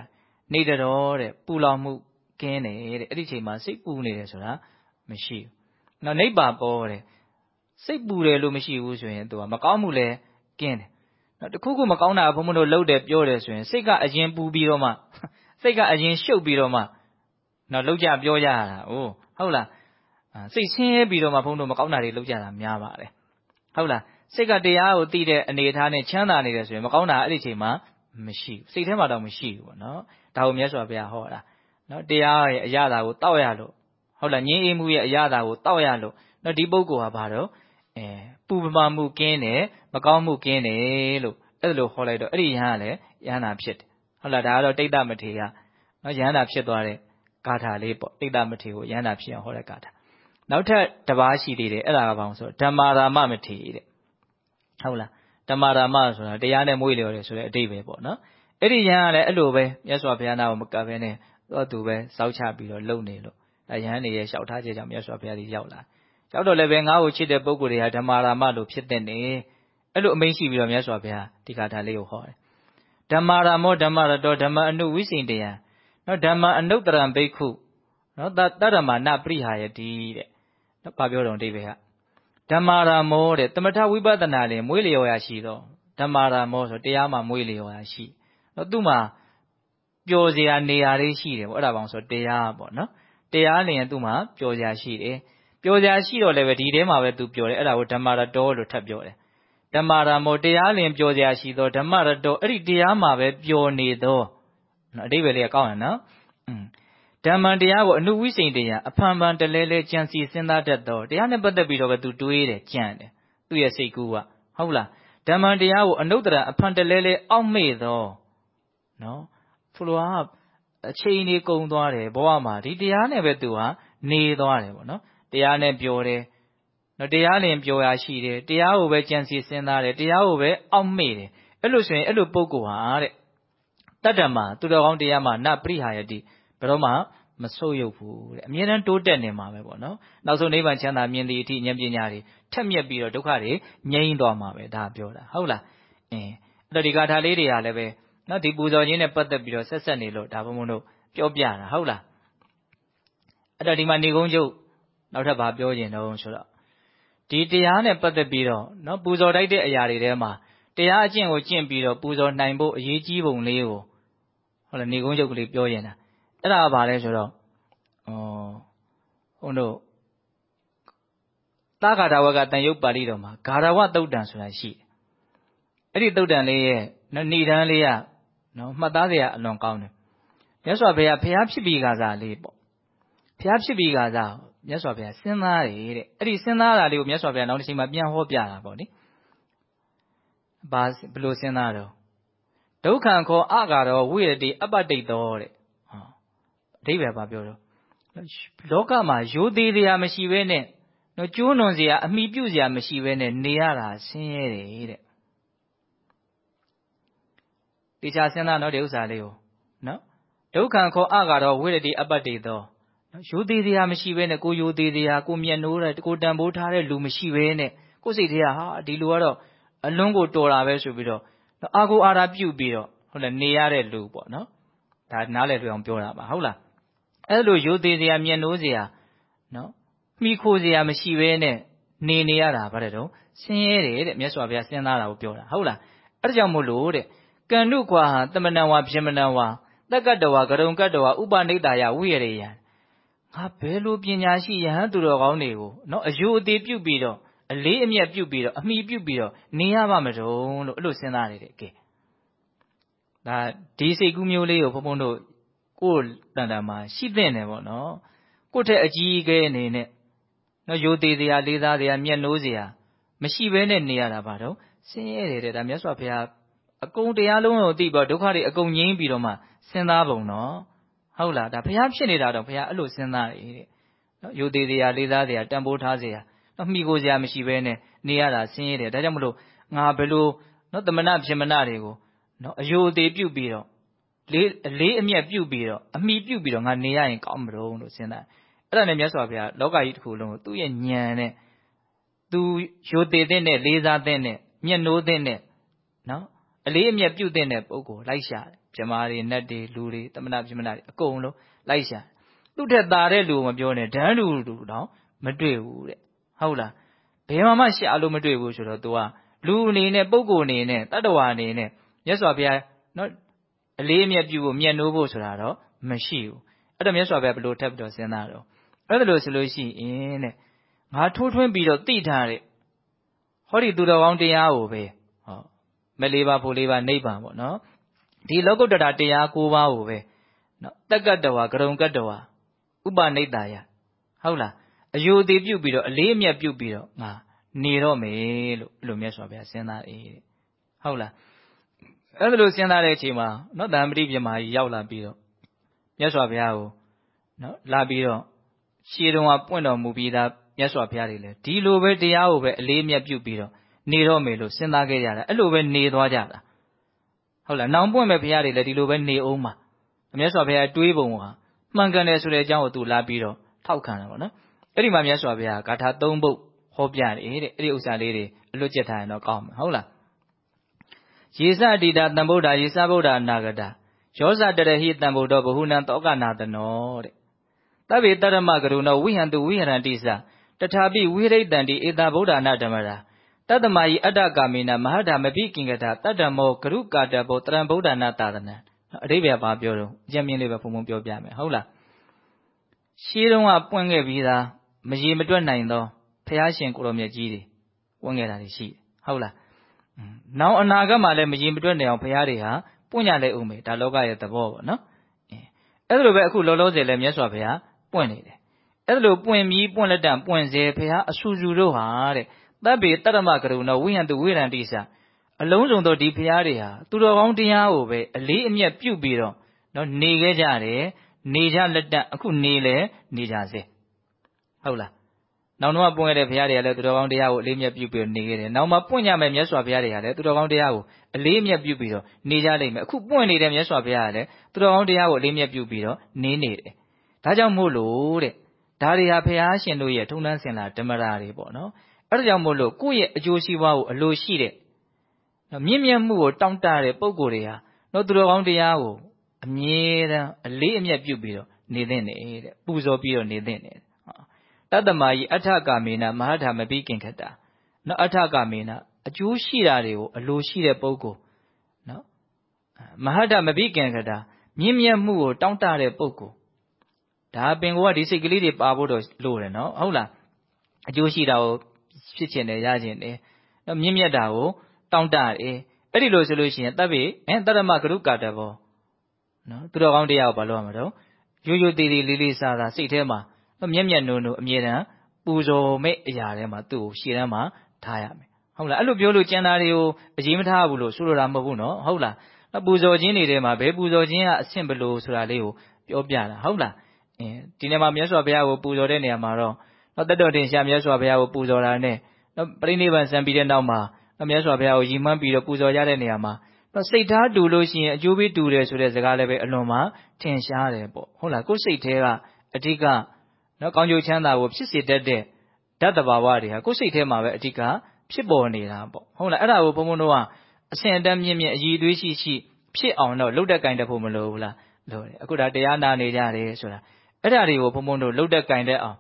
နေတတော်တဲ့ပူလောင်မှုကင်းတယ်တဲ့အဲ့ဒီချိန်မှာစိတ်ပူနေတယ်ဆိုတာမရှိဘူးနော်နေပါပေါ်တဲ့ စိတ်ပူတယ်လို့မရှိဘူးဆိုရင် သူကမကောင်းမှုလဲကင်းတယ်နော်တခုခုမကောင်းတာဘုံဘုံတို့လှုပ်တယ်ပြောတယ်ဆိုရင် စိတ်ကအရင်ပူပြီးတော့မှ စိတ်ကအရင်ရှုပ်ပြီးတော့မှနော်လှုပ်ကြပြောကြရတာအိုးဟုတ်လားစိတ်ဆင်းရဲပြီးတော့မှဘုန်းတို့မကောင်းတာတွေလုပ်ကြတာများပါတယ်ဟုတ်လားစိတ်ကတရားကိုသိတဲ့အနေအထားနဲ့ချမ်းသာနေတယ်ဆိုရင်မကောင်းတာအဲ့ဒီချိန်မှာမရှိဘူးစိတ်ထဲမှာတော့မရှိဘူးပေါ့နော်ဒါကိုမြတ်စွာဘုရားဟောတာနော်တရားရဲ့အရာသာကိုတောက်ရလို့ဟုတ်လားငြင်းအေးမှုရဲ့အရာသာကိုတောက်ရလို့နော်ဒီပုဂ္ဂိုလ်ဟာဘာတော့ အဲပူပမာမှုကင်းတယ်မကောင်းမှုကင်းတယ်လို့အဲ့လိုဟောလိုက်တော့အဲ့ဒီယဟန်ကလည်းယဟန်နာဖြစ်တယ်ဟုတ်လားဒါကတော့တိတ်တမထေရနော်ယဟန်နာဖြစ်သွားတဲ့ဂါထာလေးပေါ့တိတ်တမထေကိုယဟန်နာဖြစ်အောင်ဟောတဲ့ဂါထာနောက်ထပ်တပါးရှိသေးတယ်အဲ့ဒါကဘာလို့ဆိုဓမ္မာရာမမထေတဲ့ဟုတ်လားဓမ္မာရာမဆိုတာတရားနဲ့မွေးလျော်တယ်ဆိုတဲ့အတိတ်ပဲပေါ့နော်အဲ့ဒီယဟန်ကလည်းအဲ့လိုပဲမြတ်စွာဘုရားနာကိုမကပ်ဘဲနဲ့တော့သူပဲစောက်ချပြီးတော့လုံနေလို့ဒါယဟန်နေရဲ့လျှောက်ထားချက်ကြောင့်မြတ်စွာဘုရားကြီးရောက်လာ ရောက်တော့လည်းပဲငါ့ကိုချစ်တဲ့ပုဂ္ဂိုလ်တွေကဓမ္မာရာမလို့ဖြစ်တဲ့နေအဲ့လိုအမိန့်ရှိပြီးတော့မြတ်စွာဘုရားဒီကထာလေးကိုဟောတယ်ဓမ္မာရာမောဓမ္မရတောဓမ္မအနုဝိစိန်တယံနော်ဓမ္မအနုတ္တရံဘိက္ခုနော်တတ္တမနပရိဟာယတိတဲ့နော်ဘာပြောတော့အိဗေကဓမ္မာရာမောတဲ့တမထဝိပဿနာလည်းမွေးလျော်ရရှိတော့ဓမ္မာရာမောဆိုတရားမှာမွေးလျော်ရရှိနော်သူ့မှာပျော်စရာနေရာလေးရှိတယ်ပေါ့အဲ့ဒါပေါင်းဆိုတရားပေါ့နော်တရားလျင်သူ့မှာပျော်စရာရှိတယ် ပျော်စရာရှိတော့လည်းပဲဒီထဲမှာပဲသူပျော်တယ်အဲ့ဒါကိုဓမ္မာရတောလို့ထပ်ပြောတယ်ဓမ္မာရမောတရားလျင်ပျော်စရာရှိသောဓမ္မရတောအဲ့ဒီတရားမှာပဲပျော်နေသောနော်အတိပ္ပယ်လေးကကောင်းတယ်နော်อืมဓမ္မန်တရားကိုအနုဝိစိန်တရားအဖန်ဖန်တလဲလဲကြံစီစဉ်းစားတတ်သောတရားနဲ့ပတ်သက်ပြီးတော့ပဲသူတွေးတယ်ကြံတယ်သူ့ရဲ့စိတ်ကူးကဟုတ်လားဓမ္မန်တရားကိုအနုတ္တရအဖန်တလဲလဲအောက်မေ့သောနော်ဆိုလိုအချိန်ကြီးကုန်သွားတယ်ဘဝမှာဒီတရားနဲ့ပဲသူကနေသွားတယ်ပေါ့နော် တရားနဲ့ပြောတယ်နော်တရားလင်ပြောရရှိတယ်တရားကိုပဲကြံစီစဉ်းစားတယ်တရားကိုပဲအောက်မေ့တယ်အဲ့လိုဆိုရင်အဲ့လိုပုဂ္ဂိုလ်ဟာတဲ့တတ္တမသူတော်ကောင်းတရားမှာနပရိဟာယတိဘယ်တော့မှမဆုတ်ယုတ်ဘူးတဲ့အမြဲတမ်းတိုးတက်နေမှာပဲပေါ့နော်နောက်ဆုံးနိဗ္ဗာန်ချမ်းသာမြင်သည့်အထိဉာဏ်ပညာတွေထက်မြက်ပြီးတော့ဒုက္ခတွေငြိမ်းသွားမှာပဲဒါပြောတာဟုတ်လားအင်းအဲ့တော့ဒီဂါထာလေးတွေကလည်းပဲနော်ဒီပူဇော်ခြင်းနဲ့ပတ်သက်ပြီးတော့ဆက်ဆက်နေလို့ဒါဘုံဘုံတို့ပြောပြတာဟုတ်လားအဲ့တော့ဒီမှာနေကုန်းကျုပ် နောက်ထပ်ဘာပြောကျင်တော့ဆိုတော့ဒီတရားနဲ့ပတ်သက်ပြီးတော့နော်ပူဇော်တိုက်တဲ့အရာတွေထဲမှာတရားအကျင့်ကိုကျင့်ပြီးတော့ပူဇော်နိုင်ဖို့အရေးကြီးပုံလေးကိုဟုတ်လားနေကုန်းကျုပ်ကလေးပြောရင်တာအဲ့ဒါကဘာလဲဆိုတော့ဩဟိုတို့သာဂါရဝကတန်ယုတ်ပါဠိတော်မှာဂါရဝတုတ်တံဆိုတာရှိတယ်အဲ့ဒီတုတ်တံလေးရဲ့ဏိဒန်းလေးကနော်မှတ်သားစရာအလွန်ကောင်းတယ်မြတ်စွာဘုရားဖျားဖြစ်ပြီးကစားလေးပေါ့ဖျားဖြစ်ပြီးကစား မြတ်စွာဘုရားစဉ်းစားတယ်တဲ့အဲ့ဒီစဉ်းစားတာလေးကိုမြတ်စွာဘုရားနောက်တစ်ချိန်မှာပြန်ဟောပြတာပေါ့နိဘာဘလို့စဉ်းစားတော့ဒုက္ခံခောအကာရောဝိရတိအပ္ပတိတ်တော်တဲ့ဟောအဓိပ္ပာယ်ဘာပြောတော့လောကမှာရိုသေတရားမရှိဘဲနဲ့နော်ကျိုးနွန်စရာအမိပြုစရာမရှိဘဲနဲ့နေရတာဆင်းရဲတယ်တဲ့တေချာစဉ်းစားတော့ဒီဥစ္စာလေးကိုနော်ဒုက္ခံခောအကာရောဝိရတိအပ္ပတိတ်တော်နော် ရိုသေတရားမရှိဘဲနဲ့ ကိုရိုသေတရားကိုမျက်နှိုးတဲ့ ကိုတန်ဖိုးထားတဲ့လူ မရှိဘဲနဲ့ ကိုစိတ်ထဲက ဟာ ဒီလူကတော့ အလွန်ကိုတော်တာပဲဆိုပြီးတော့ အာကိုအာရာပြုတ်ပြီးတော့ဟုတ်လားနေရတဲ့လူပေါ့နော် ဒါ နားလည်လွယ်အောင်ပြောတာပါ ဟုတ်လား အဲ့လို ရိုသေတရားမျက်နှိုးစရာနော်မိခိုစရာမရှိဘဲနဲ့ နေနေရတာဗါတဲ့တော့ဆင်းရဲတယ်တဲ့ မြတ်စွာဘုရား စဉ်းစားတာကိုပြောတာ ဟုတ်လား အဲ့ဒါကြောင့်မို့လို့တဲ့ ကန္နုကွာဟာတမဏဝါပြမဏဝါတက္ကတဝါကရုံကတ္တဝါ ဥပနိဒာယ ဝိရရေယံ ငါဘယ်လိုပညာရှိယဟန်သူတော်ကောင်းတွေကိုနော်အယိုအသေးပြုတ်ပြီးတော့အလေးအမြတ်ပြုတ်ပြီးတော့အမိပြုတ်ပြီးတော့နေရပါမတုံးလို့အဲ့လိုစဉ်းစားနေတယ်ကဲဒါဒီစိတ်ကူးမျိုးလေးကိုဘုံဘုံတို့ကိုယ်တန်တန်မှာရှိတဲ့နေပေါ့နော်ကိုယ့်ထက်အကြီးအကဲအနေနဲ့နော်ယိုသေးစရာလေးစားစရာမျက်နှိုးစရာမရှိဘဲနဲ့နေရတာပါတော့ဆင်းရဲတယ်တဲ့ဒါမြတ်စွာဘုရားအကုန်တရားလုံးကိုသိပြီးဒုက္ခတွေအကုန်ငြိမ်းပြီးတော့မှစဉ်းစားပုံနော် ဟုတ်လားဒါဘုရားဖြစ်နေတာတော့ဘုရားအဲ့လိုစဉ်းစားတယ်တဲ့နော်ယိုသေးစရာလေးစားစရာတန်ဖိုးထားစရာနော်မှီကိုစရာမရှိဘဲနဲ့နေရတာဆင်းရဲတယ်ဒါကြောင့်မလို့ငါဘယ်လိုနော်တမနာဖြစ်မနာတွေကိုနော်အယိုသေးပြုတ်ပြီးတော့လေးအလေးအမြတ်ပြုတ်ပြီးတော့အမိပြုတ်ပြီးတော့ငါနေရရင်ကောင်းမလို့လို့စဉ်းစားအဲ့ဒါနဲ့မြတ်စွာဘုရားလောကကြီးတစ်ခုလုံးကိုသူ့ရဲ့ဉာဏ်နဲ့သူယိုသေးတဲ့နဲ့လေးစားတဲ့နဲ့မျက်နှိုးတဲ့နဲ့နော်အလေးအမြတ်ပြုတ်တဲ့ပုဂ္ဂိုလ်လိုက်ရှာတယ် ဗြမာတွေနတ်တွေလူတွေတမနာပြမနာတွေအကုန်လုံးလိုက်ရှာသူ့ထက်သာတဲ့လူမပြောနဲ့ဒန်းလူလူတော့မတွေ့ဘူးတဲ့ဟုတ်လားဘယ်မှာမှရှာလို့မတွေ့ဘူးဆိုတော့ तू ကလူအနေနဲ့ပုဂ္ဂိုလ်အနေနဲ့တတ္တဝါအနေနဲ့မြတ်စွာဘုရားနော်အလေးအမြတ်ပြုဖို့မျက်နှိုးဖို့ဆိုတာတော့မရှိဘူးအဲ့တော့မြတ်စွာဘုရားဘယ်လိုထပ်ပြီးတော့စဉ်းစားတော့အအဲ့ဒါလို့ဆိုလို့ရှိရင်တဲ့ငါထိုးထွင်းပြီးတော့သိထားတဲ့ဟောဒီသူတော်ကောင်းတရားကိုပဲဟောမလေးပါဖို့လေးပါနိဗ္ဗာန်ပေါ့နော် ဒီလောကုတ္တရာတရား၉ပါးကိုပဲနော်တက်ကတ္တဝါကရုံကတ္တဝါဥပနိတ္တယဟုတ်လားအယုသေးပြုတ်ပြီးတော့အလေးအမြတ်ပြုတ်ပြီးတော့ငါနေတော့မယ်လို့အဲ့လိုမြတ်စွာဘုရားစဉ်းစားအေးတဲ့ဟုတ်လားအဲ့ဒါလိုစဉ်းစားတဲ့အချိန်မှာနော်တန်ပတိပြမာကြီးရောက်လာပြီးတော့မြတ်စွာဘုရားကိုနော်လာပြီးတော့ရှေးတုန်းကပွင့်တော်မူပြီးသားမြတ်စွာဘုရားတွေလည်းဒီလိုပဲတရားကိုပဲအလေးအမြတ်ပြုပြီးတော့နေတော့မယ်လို့စဉ်းစားခဲ့ကြတာအဲ့လိုပဲနေသွားကြတာ ဟုတ်လားနောင်ပွင့်မဲ့ဘုရားတွေလည်းဒီလိုပဲနေအောင်မှာမြတ်စွာဘုရားတွေးပုံဟာမှန်ကန်တယ်ဆိုတဲ့အကြောင်းကိုသူလာပြီးတော့ထောက်ခံတယ်ပေါ့နော်အဲ့ဒီမှာမြတ်စွာဘုရားဂါထာ၃ပုဒ်ဟောပြတယ်တဲ့အဲ့ဒီဥစ္စာလေးတွေအလွတ်ကျက်ထားရင်တော့ကောင်းမှာဟုတ်လားယေသတိတာတံဗုဒ္ဓယေသဗုဒ္ဓနာဂတာယောဇတရဟိတံဗုဒ္ဓဘဟုနံတောကနာတနောတဲ့တဗ္ဗေတရမကရုဏောဝိဟံတုဝိဟရန္တိစတထာပိဝိရိတံတိဧတဗုဒ္ဓနာဓမ္မရာ တတ္တမယိအတ္တကာမိနမဟာဓမ္မပိကင်္ကတာတတ္တမောဂရုကာတဘောတရံဗုဒ္ဓနာသာသနာအတိပ္ပယ်ဘာပြောတော့အကျဉ်းမြင့်လေးပဲဘုံဘုံပြောပြမယ်ဟုတ်လားရှင်းတော့ကပွင့်ခဲ့ပြီးသားမရေမတွက်နိုင်သောဖះရှင်ကိုရောမြတ်ကြီးတွေပွင့်ခဲ့တာတွေရှိတယ်ဟုတ်လားနောင်အနာဂတ်မှာလည်းမရေမတွက်နိုင်အောင်ဖះတွေဟာပွင့်ကြလဲဦးမယ်ဒါလောကရဲ့သဘောပေါ့နော်အဲ့ဒါလိုပဲအခုလောလောဆယ်လည်းမြတ်စွာဘုရားပွင့်နေတယ်အဲ့ဒါလိုပွင့်ပြီးပွင့်လက်တံပွင့်စေဖះအဆူဆူတို့ဟာတဲ့ တပ်ပေတရမကရုဏဝိဟံတုဝိရန္တိစာအလုံးစုံသောဒီဖះတွေဟာသူတော်ကောင်းတရားကိုပဲအလေးအမြတ်ပြုပြီးတော့နော်နေခဲ့ကြတယ်နေကြလက်တံအခုနေလဲနေကြစေဟုတ်လားနောက်တော့ပွင့်ရတဲ့ဘုရားတွေကလည်းသူတော်ကောင်းတရားကိုအလေးမြတ်ပြုပြီးနေခဲ့တယ်နောက်မှပွင့်ကြမယ်မြတ်စွာဘုရားတွေကလည်းသူတော်ကောင်းတရားကိုအလေးမြတ်ပြုပြီးတော့နေကြလိမ့်မယ်အခုပွင့်နေတဲ့မြတ်စွာဘုရားကလည်းသူတော်ကောင်းတရားကိုအလေးမြတ်ပြုပြီးတော့နေနေတယ်ဒါကြောင့်မို့လို့တဲ့ဒါတွေဟာဘုရားရှင်တို့ရဲ့ထုံးတမ်းစင်လာဓမ္မရာတွေပေါ့နော် အဲဒါကြောင့်မို့လို့ကိုယ့်ရဲ့အကျိုးစီးပွားကိုအလိုရှိတဲ့မြင့်မြတ်မှုကိုတောင့်တတဲ့ပုံကိုယ်တွေဟာတော့သူတော်ကောင်းတရားကိုအမြဲတမ်းအလေးအမြတ်ပြုပြီးတော့နေသင့်တယ်တဲ့ပူဇော်ပြီးတော့နေသင့်တယ်တတ္တမယီအထကာမေနမဟာဓမ္မပိကင်ခတာနော်အထကာမေနအကျိုးရှိတာတွေကိုအလိုရှိတဲ့ပုဂ္ဂိုလ်နော်မဟာဓမ္မပိကင်ခတာမြင့်မြတ်မှုကိုတောင့်တတဲ့ပုဂ္ဂိုလ်ဒါပင်ကိုကဒီစိတ်ကလေးတွေပါဖို့တော့လိုတယ်နော်ဟုတ်လားအကျိုးရှိတာကို ဖြစ်ချင်တယ်ရချင်တယ်နော်မြင့်မြတ်တာကိုတောင့်တတယ်အဲ့ဒီလိုဆိုလို့ရှိရင်တပ်ပြီအဲတရမကရုကာတဘောနော်သူတော်ကောင်းတရားကိုဘာလို့ရမှာတော့ရိုးရိုးသေးသေးလေးလေးစားစားစိတ်ထဲမှာမျက်မျက်နှုံနှုံအမြဲတမ်းပူဇော်မဲ့အရာထဲမှာသူ့ကိုရှေ့တန်းမှာထားရမယ်ဟုတ်လားအဲ့လိုပြောလို့ကျန်တာတွေကိုအရေးမထားဘူးလို့ဆိုလိုတာမဟုတ်ဘူးနော်ဟုတ်လားပူဇော်ခြင်းတွေထဲမှာဘယ်ပူဇော်ခြင်းကအဆင့်ဘလို့ဆိုတာလေးကိုပြောပြတာဟုတ်လားအင်းဒီနေ့မှာမြတ်စွာဘုရားကိုပူဇော်တဲ့နေရာမှာတော့ နော်တတ်တော်တင်ရှာမြတ်စွာဘုရားကိုပူဇော်တာနဲ့နော်ပြိဋိဘံစံပြီးတဲ့နောက်မှာနော်မြတ်စွာဘုရားကိုယီမှန်းပြီးတော့ပူဇော်ရတဲ့နေရာမှာနော်စိတ်ထားတူလို့ရှိရင်အကျိုးပေးတူတယ်ဆိုတဲ့စကားလည်းပဲအလွန်မှထင်ရှားတယ်ပေါ့ဟုတ်လားကိုယ်စိတ်ထဲကအဓိကနော်ကောင်းကျိုးချမ်းသာကိုဖြစ်စေတတ်တဲ့ဓာတ်တဘာဝတွေဟာကိုယ်စိတ်ထဲမှာပဲအဓိကဖြစ်ပေါ်နေတာပေါ့ဟုတ်လားအဲ့ဒါကိုဘုံဘုံတို့ကအဆင့်အတန်းမြင့်မြင့်အည်သွေးရှိရှိဖြစ်အောင်တော့လှုပ်တက်ကင်တတ်ဖို့မလိုဘူးလားလိုတယ်အခုဒါတရားနာနေကြတယ်ဆိုတာအဲ့ဒါတွေကိုဘုံဘုံတို့လှုပ်တက်ကင်တတ်အောင်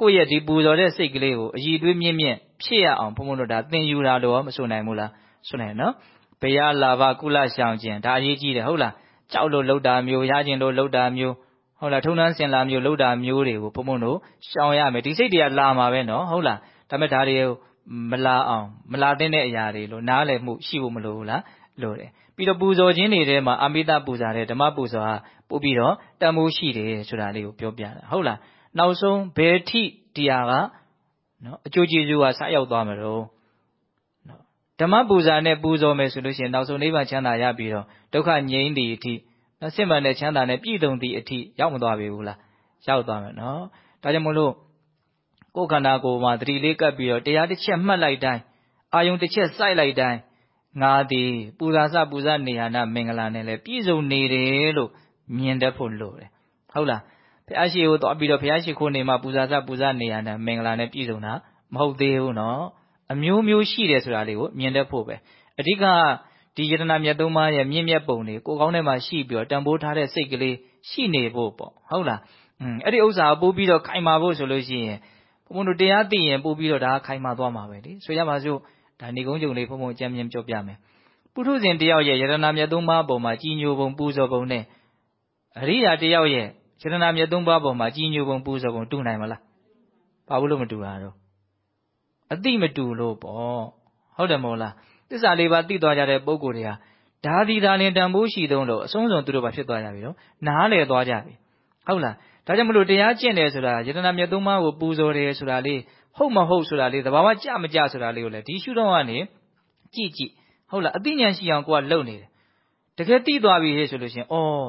ကိုယ့်ရဲ့ဒီပူဇော်တဲ့စိတ်ကလေးကိုအည်သွေးမြင့်မြင့်ဖြစ်ရအောင်ဘုံဘုံတို့ဒါသင်ယူတာလို့မဆိုနိုင်ဘူးလားဆိုနိုင်နော်ဘယလာဘကုလရှောင်ခြင်းဒါအရေးကြီးတယ်ဟုတ်လားကြောက်လို့လှုပ်တာမျိုးရခြင်းလို့လှုပ်တာမျိုးဟုတ်လားထုံနှန်းစင်လာမျိုးလှုပ်တာမျိုးတွေကိုဘုံဘုံတို့ရှောင်ရမယ်ဒီစိတ်တွေကလာမှာပဲနော်ဟုတ်လားဒါပေမဲ့ဒါတွေမလာအောင်မလာတဲ့အရာတွေလို့နားလည်မှုရှိဖို့မလိုဘူးလားလိုတယ်ပြီးတော့ပူဇော်ခြင်းတွေထဲမှာအမိတပူဇာတဲ့ဓမ္မပူဇော်ဟာပို့ပြီးတော့တန်ဖိုးရှိတယ်ဆိုတာလေးကိုပြောပြတာဟုတ်လား နောက်ဆုံးဘယ်ထိတရားကနော်အကျိုးကျေးဇူးကဆက်ရောက်သွားမှာတော့နော်ဓမ္မပူဇာနဲ့ပူဇော်မယ်ဆိုလို့ရှိရင်နောက်ဆုံးနိဗ္ဗာန်ချမ်းသာရပြီးတော့ဒုက္ခငြိမ်းသည့်အထိနော်စစ်မှန်တဲ့ချမ်းသာနဲ့ပြည့်စုံသည့်အထိရောက်မသွားပြီဘူးလားရောက်သွားမယ်နော်ဒါကြောင့်မလို့ကိုယ်ခန္ဓာကိုယ်မှာတတိလေးကပ်ပြီးတော့တရားတစ်ချက်မှတ်လိုက်တိုင်းအာယုံတစ်ချက်စိုက်လိုက်တိုင်းငါသည်ပူဇာစပူဇာနေဟာနာမင်္ဂလာနဲ့လည်းပြည့်စုံနေတယ်လို့မြင်တတ်ဖို့လိုတယ်ဟုတ်လား ဘုရားရှိခိုးသွားပြီးတော့ဘုရားရှိခိုးနေမှာပူဇာစပူဇာနေဟာနာမင်္ဂလာနဲ့ပြည့်စုံတာမဟုတ်သေးဘူးနော်အမျိုးမျိုးရှိတယ်ဆိုတာလေးကိုမြင်တတ်ဖို့ပဲအဓိကဒီယတနာမြတ်သုံးပါးရဲ့မြင့်မြတ်ပုံတွေကိုကောင်းထဲမှာရှိပြီးတော့တန်ဖိုးထားတဲ့စိတ်ကလေးရှိနေဖို့ပေါ့ဟုတ်လားอืมအဲ့ဒီဥစ္စာပို့ပြီးတော့ခိုင်မာဖို့ဆိုလို့ရှိရင်ဘုံဘုံတို့တရားသိရင်ပို့ပြီးတော့ဒါခိုင်မာသွားမှာပဲလေဆိုရပါစို့ဒါနေကုန်းကြုံလေးဘုံဘုံအကြံဉာဏ်ပြောပြမယ်ပုထုဇဉ်တယောက်ရဲ့ယတနာမြတ်သုံးပါးပုံမှာကြီးညိုပုံပူဇော်ပုံနဲ့အရိယာတယောက်ရဲ့ ယယတနာမြတ်သုံးပါးပေါ်မှာကြီးညိုပုံပူဇော်ပုံတူနိုင်မလားဘာလို့မတူတာတော့အတိမတူလို့ပေါ့ဟုတ်တယ်မဟုတ်လားသစ္စာလေးပါးသိသွားကြတဲ့ပုံကိုယ်တွေဟာဒါဒီဒါလင်တန်ဖိုးရှိသုံးလို့အဆုံးစုံသူတို့ဘာဖြစ်သွားကြပြီတော့နားလေသွားကြပြီဟုတ်လားဒါကြောင့်မလို့တရားကျင့်တယ်ဆိုတာယတနာမြတ်သုံးပါးကိုပူဇော်တယ်ဆိုတာလေးဟုတ်မဟုတ်ဆိုတာလေးသဘာဝကြမကြဆိုတာလေးကိုလည်းဒီရှုတော့ကနေကြည့်ကြည့်ဟုတ်လားအသိဉာဏ်ရှိအောင်ကိုကလုံနေတယ်တကယ်သိသွားပြီဟဲ့ဆိုလို့ရှိရင်အော်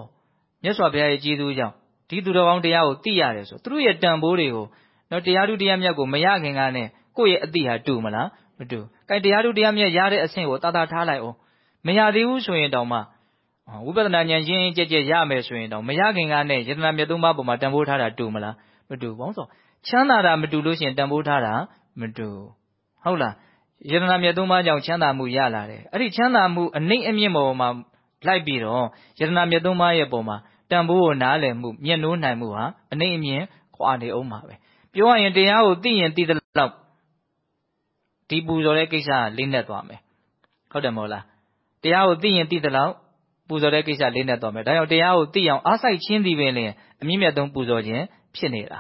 မြတ်စွာဘုရားရဲ့ကျေးဇူးကြောင့် ဒီသူတော်ကောင်းတရားကိုသိရတယ်ဆိုသူတို့ရဲ့တန်ဖိုးတွေကိုတော့တရားသူတရားမြတ်ကိုမရခင်ကနဲ့ကိုယ့်ရဲ့အသိဟာတူမလားမတူ။ကဲတရားသူတရားမြတ်ရတဲ့အဆင့်ကိုတာတာထားလိုက်အောင်မရသေးဘူးဆိုရင်တောင်မှဝိပဿနာဉာဏ်ရှင်းကြက်ကြက်ရမယ်ဆိုရင်တော့မရခင်ကနဲ့ယတနာမြတ်သုံးပါးပေါ်မှာတန်ဖိုးထားတာတူမလားမတူဘောင်းဆိုချမ်းသာတာမတူလို့ရှိရင်တန်ဖိုးထားတာမတူဟုတ်လားယတနာမြတ်သုံးပါးကြောင့်ချမ်းသာမှုရလာတယ်အဲ့ဒီချမ်းသာမှုအနှိမ့်အမြင့်ပေါ်မှာလိုက်ပြီးတော့ယတနာမြတ်သုံးပါးရဲ့ပေါ်မှာ တန်ဖိုးကိုနားလည်မှုမျက်နှိုးနိုင်မှုဟာအနှိမ့်အမြင့်ခွာနေအောင်ပါပဲပြောရရင်တရားကိုသိရင်သိတဲ့လောက်ဒီပူဇော်တဲ့ကိစ္စကလေးနဲ့သွားမယ်ဟုတ်တယ်မဟုတ်လားတရားကိုသိရင်သိတဲ့လောက်ပူဇော်တဲ့ကိစ္စလေးနဲ့သွားမယ်ဒါကြောင့်တရားကိုသိအောင်အားစိုက်ချင်းသည်ပင်လင်အမြင့်မြတ်ဆုံးပူဇော်ခြင်းဖြစ်နေတာ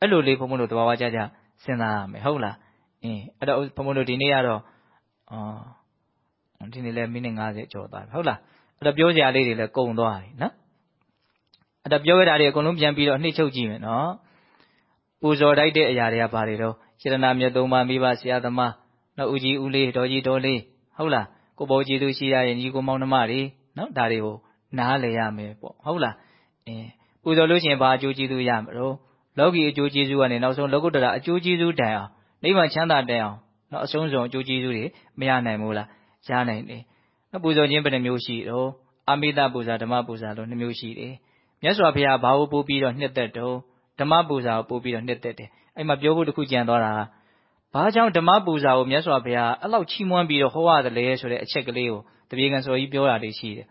အဲ့လိုလေးဘုံဘုံတို့တဘာဝကြကြစဉ်းစားရမယ်ဟုတ်လားအင်းအဲ့တော့ဘုံဘုံတို့ဒီနေ့ကတော့အော်ဒီနေ့လည်းမိနစ်90ကျော်သွားပြီဟုတ်လားအဲ့တော့ပြောစရာလေးတွေလည်းကုန်သွားပြီနော် အဲ့တော့ပြောခဲ့တာတွေအကုန်လုံးပြန်ပြီးတော့နှိမ့်ချုပ်ကြည့်မယ်နော်ပူဇော်တိုက်တဲ့အရာတွေကဘာတွေတော့စေတနာမြတ်သုံးပါးမိဘဆရာသမားနော်ဦးကြီးဦးလေးဒေါ်ကြီးဒေါ်လေးဟုတ်လားကိုဘောကျေးဇူးရှိရရင်ညီကိုမောင်နှမတွေနော်ဒါတွေကိုနားလည်ရမယ်ပေါ့ဟုတ်လားအင်းပူဇော်လို့ရှိရင်ဘာအကျိုးကျေးဇူးရမလို့လောကီအကျိုးကျေးဇူးကနေနောက်ဆုံးလောကုတ္တရာအကျိုးကျေးဇူးတန်အောင်နိဗ္ဗာန်ချမ်းသာတန်အောင်နော်အဆုံးစုံအကျိုးကျေးဇူးတွေမရနိုင်ဘူးလားရနိုင်တယ်နော်ပူဇော်ခြင်းဘယ်နှမျိုးရှိတော့အမိတပူဇာဓမ္မပူဇာလို့နှမျိုးရှိတယ် မြတ်စွာဘုရားဘာလို့ပို့ပြီးတော့နှစ်သက်တော့ဓမ္မပူဇာကိုပို့ပြီးတော့နှစ်သက်တယ်အဲ့မှာပြောဖို့တခုကြံသွားတာကဘာကြောင့်ဓမ္မပူဇာကိုမြတ်စွာဘုရားအဲ့လောက်ချီးမွမ်းပြီးတော့ဟောရတယ်လဲဆိုတဲ့အချက်ကလေးကိုတပြေကံစော်ကြီးပြောတာတွေရှိတယ်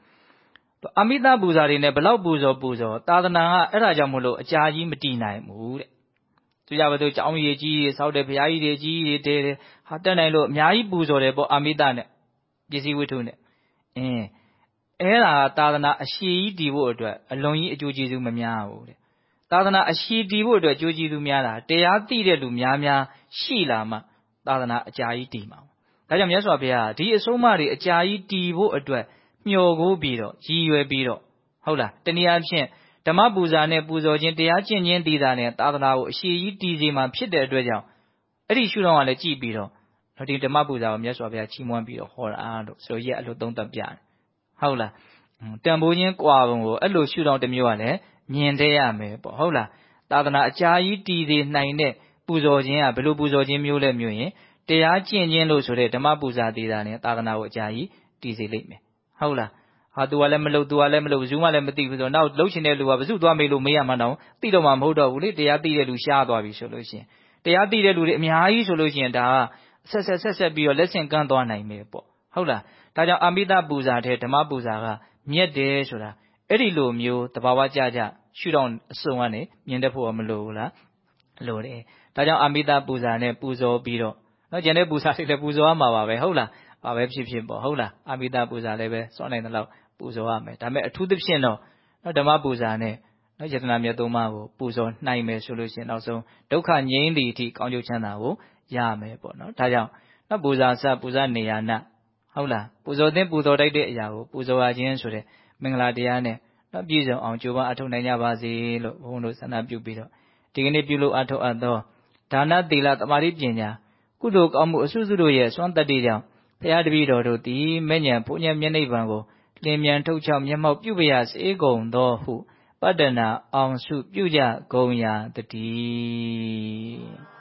အမိတပူဇာတွေနဲ့ဘလောက်ပူဇော်ပူဇော်သာသနာကအဲ့ဒါကြောင့်မလို့အကြာကြီးမတည်နိုင်ဘူးတဲ့သူကြပါသူကျောင်းကြီးကြီးဆောက်တယ်ဘုရားကြီးတွေကြီးတွေတဲတယ်ဟာတက်နိုင်လို့အများကြီးပူဇော်တယ်ပေါ့အမိတနဲ့ပစ္စည်းဝတ္ထုနဲ့အင်း အဲ့ဒါသာသနာအရှိကြီးတည်ဖို့အတွက်အလွန်ကြီးအကျိုးကျေးဇူးမများဘူးတဲ့သာသနာအရှိတည်ဖို့အတွက်အကျိုးကျေးဇူးများတာတရားသိတဲ့လူများများရှိလာမှသာသနာအကြာကြီးတည်မှာဒါကြောင့်မြတ်စွာဘုရားဒီအဆုံးအမတွေအကြာကြီးတည်ဖို့အတွက်မျှော်ကိုးပြီးတော့ရည်ရွယ်ပြီးတော့ဟုတ်လားတနည်းအားဖြင့်ဓမ္မပူဇာနဲ့ပူဇော်ခြင်းတရားကျင့်ခြင်းတည်တာနဲ့သာသနာကိုအရှိကြီးတည်စေမှာဖြစ်တဲ့အတွက်ကြောင့်အဲ့ဒီရှုထောင့်ကလည်းကြည်ပြီးတော့ဒီဓမ္မပူဇာကိုမြတ်စွာဘုရားချီးမွမ်းပြီးတော့ဟောတာလို့ဆိုရက်အဲ့လိုသုံးသပ်ပြတယ် ဟုတ်လားတန်ဖိုးချင်းကွာပုံကိုအဲ့လိုရှုထောင့်တစ်မျိုးကလည်းမြင်တဲ့ရမယ်ပေါ့ဟုတ်လားသာသနာအကြာကြီးတည်စေနိုင်တဲ့ပူဇော်ခြင်းကဘယ်လိုပူဇော်ခြင်းမျိုးလဲမျိုးရင်တရားကျင့်ခြင်းလို့ဆိုတဲ့ဓမ္မပူဇာသေးတာနဲ့သာသနာကိုအကြာကြီးတည်စေလိမ့်မယ်ဟုတ်လားဟာသူကလည်းမလုပ်သူကလည်းမလုပ်ဘူးမှလည်းမသိဘူးဆိုတော့နောက်လှုပ်ရှင်တဲ့လူကဘယ်သူသွားမေးလို့မေးရမှန်းတော့သိတော့မှမဟုတ်တော့ဘူးလေတရားသိတဲ့လူရှားသွားပြီဆိုလို့ရှိရင်တရားသိတဲ့လူတွေအများကြီးဆိုလို့ရှိရင်ဒါကဆက်ဆက်ဆက်ဆက်ပြီးတော့လက်ဆင့်ကမ်းသွားနိုင်မယ်ပေါ့ဟုတ်လား ဒါကြောင့်အမိတပူဇာတဲ့ဓမ္မပူဇာကမြက်တယ်ဆိုတာအဲ့ဒီလိုမျိုးတဘာဝကြကြရှုတော့အစုံကနေမြင်တတ်ဖို့မလိုဘူးလားလိုတယ်ဒါကြောင့်အမိတပူဇာနဲ့ပူဇော်ပြီးတော့နော်ကျန်တဲ့ပူဇာတွေလည်းပူဇော်ရမှာပါပဲဟုတ်လားဘာပဲဖြစ်ဖြစ်ပေါ့ဟုတ်လားအမိတပူဇာလည်းပဲစောနိုင်တဲ့လောက်ပူဇော်ရမယ်ဒါပေမဲ့အထူးသဖြင့်တော့နော်ဓမ္မပူဇာနဲ့နော်ယတနာမြတ်သုံးပါးကိုပူဇော်နိုင်မယ်ဆိုလို့ရှိရင်နောက်ဆုံးဒုက္ခငြိမ်းသည့်အထိကောင်းကျိုးချမ်းသာကိုရမယ်ပေါ့နော်ဒါကြောင့်နော်ပူဇာစပူဇာနေရနာ ဟုတ်လားပူဇော်တဲ့ပူဇော်တိုက်တဲ့အရာကိုပူဇော်ရခြင်းဆိုတဲ့မင်္ဂလာတရားနဲ့နော်ပြည့်စုံအောင်ကြိုးပမ်းအထောက်နိုင်ကြပါစေလို့ဘုန်းတော်ဆန္ဒပြုပြီးတော့ဒီကနေ့ပြုလို့အထောက်အပ်သောဒါနသီလသမာဓိပညာကုသိုလ်ကောင်းမှုအစွစုတို့ရဲ့စွမ်းတတ္တိကြောင့်ဘုရားတပည့်တော်တို့သည်မဲ့ညံဘုညံမျက်နှိပ်ပံကိုလင်းမြန်ထုတ်ချောက်မျက်မှောက်ပြုပရစေကုန်သောဟုပတ္တနာအောင်စုပြုကြကုန်ရာတည်း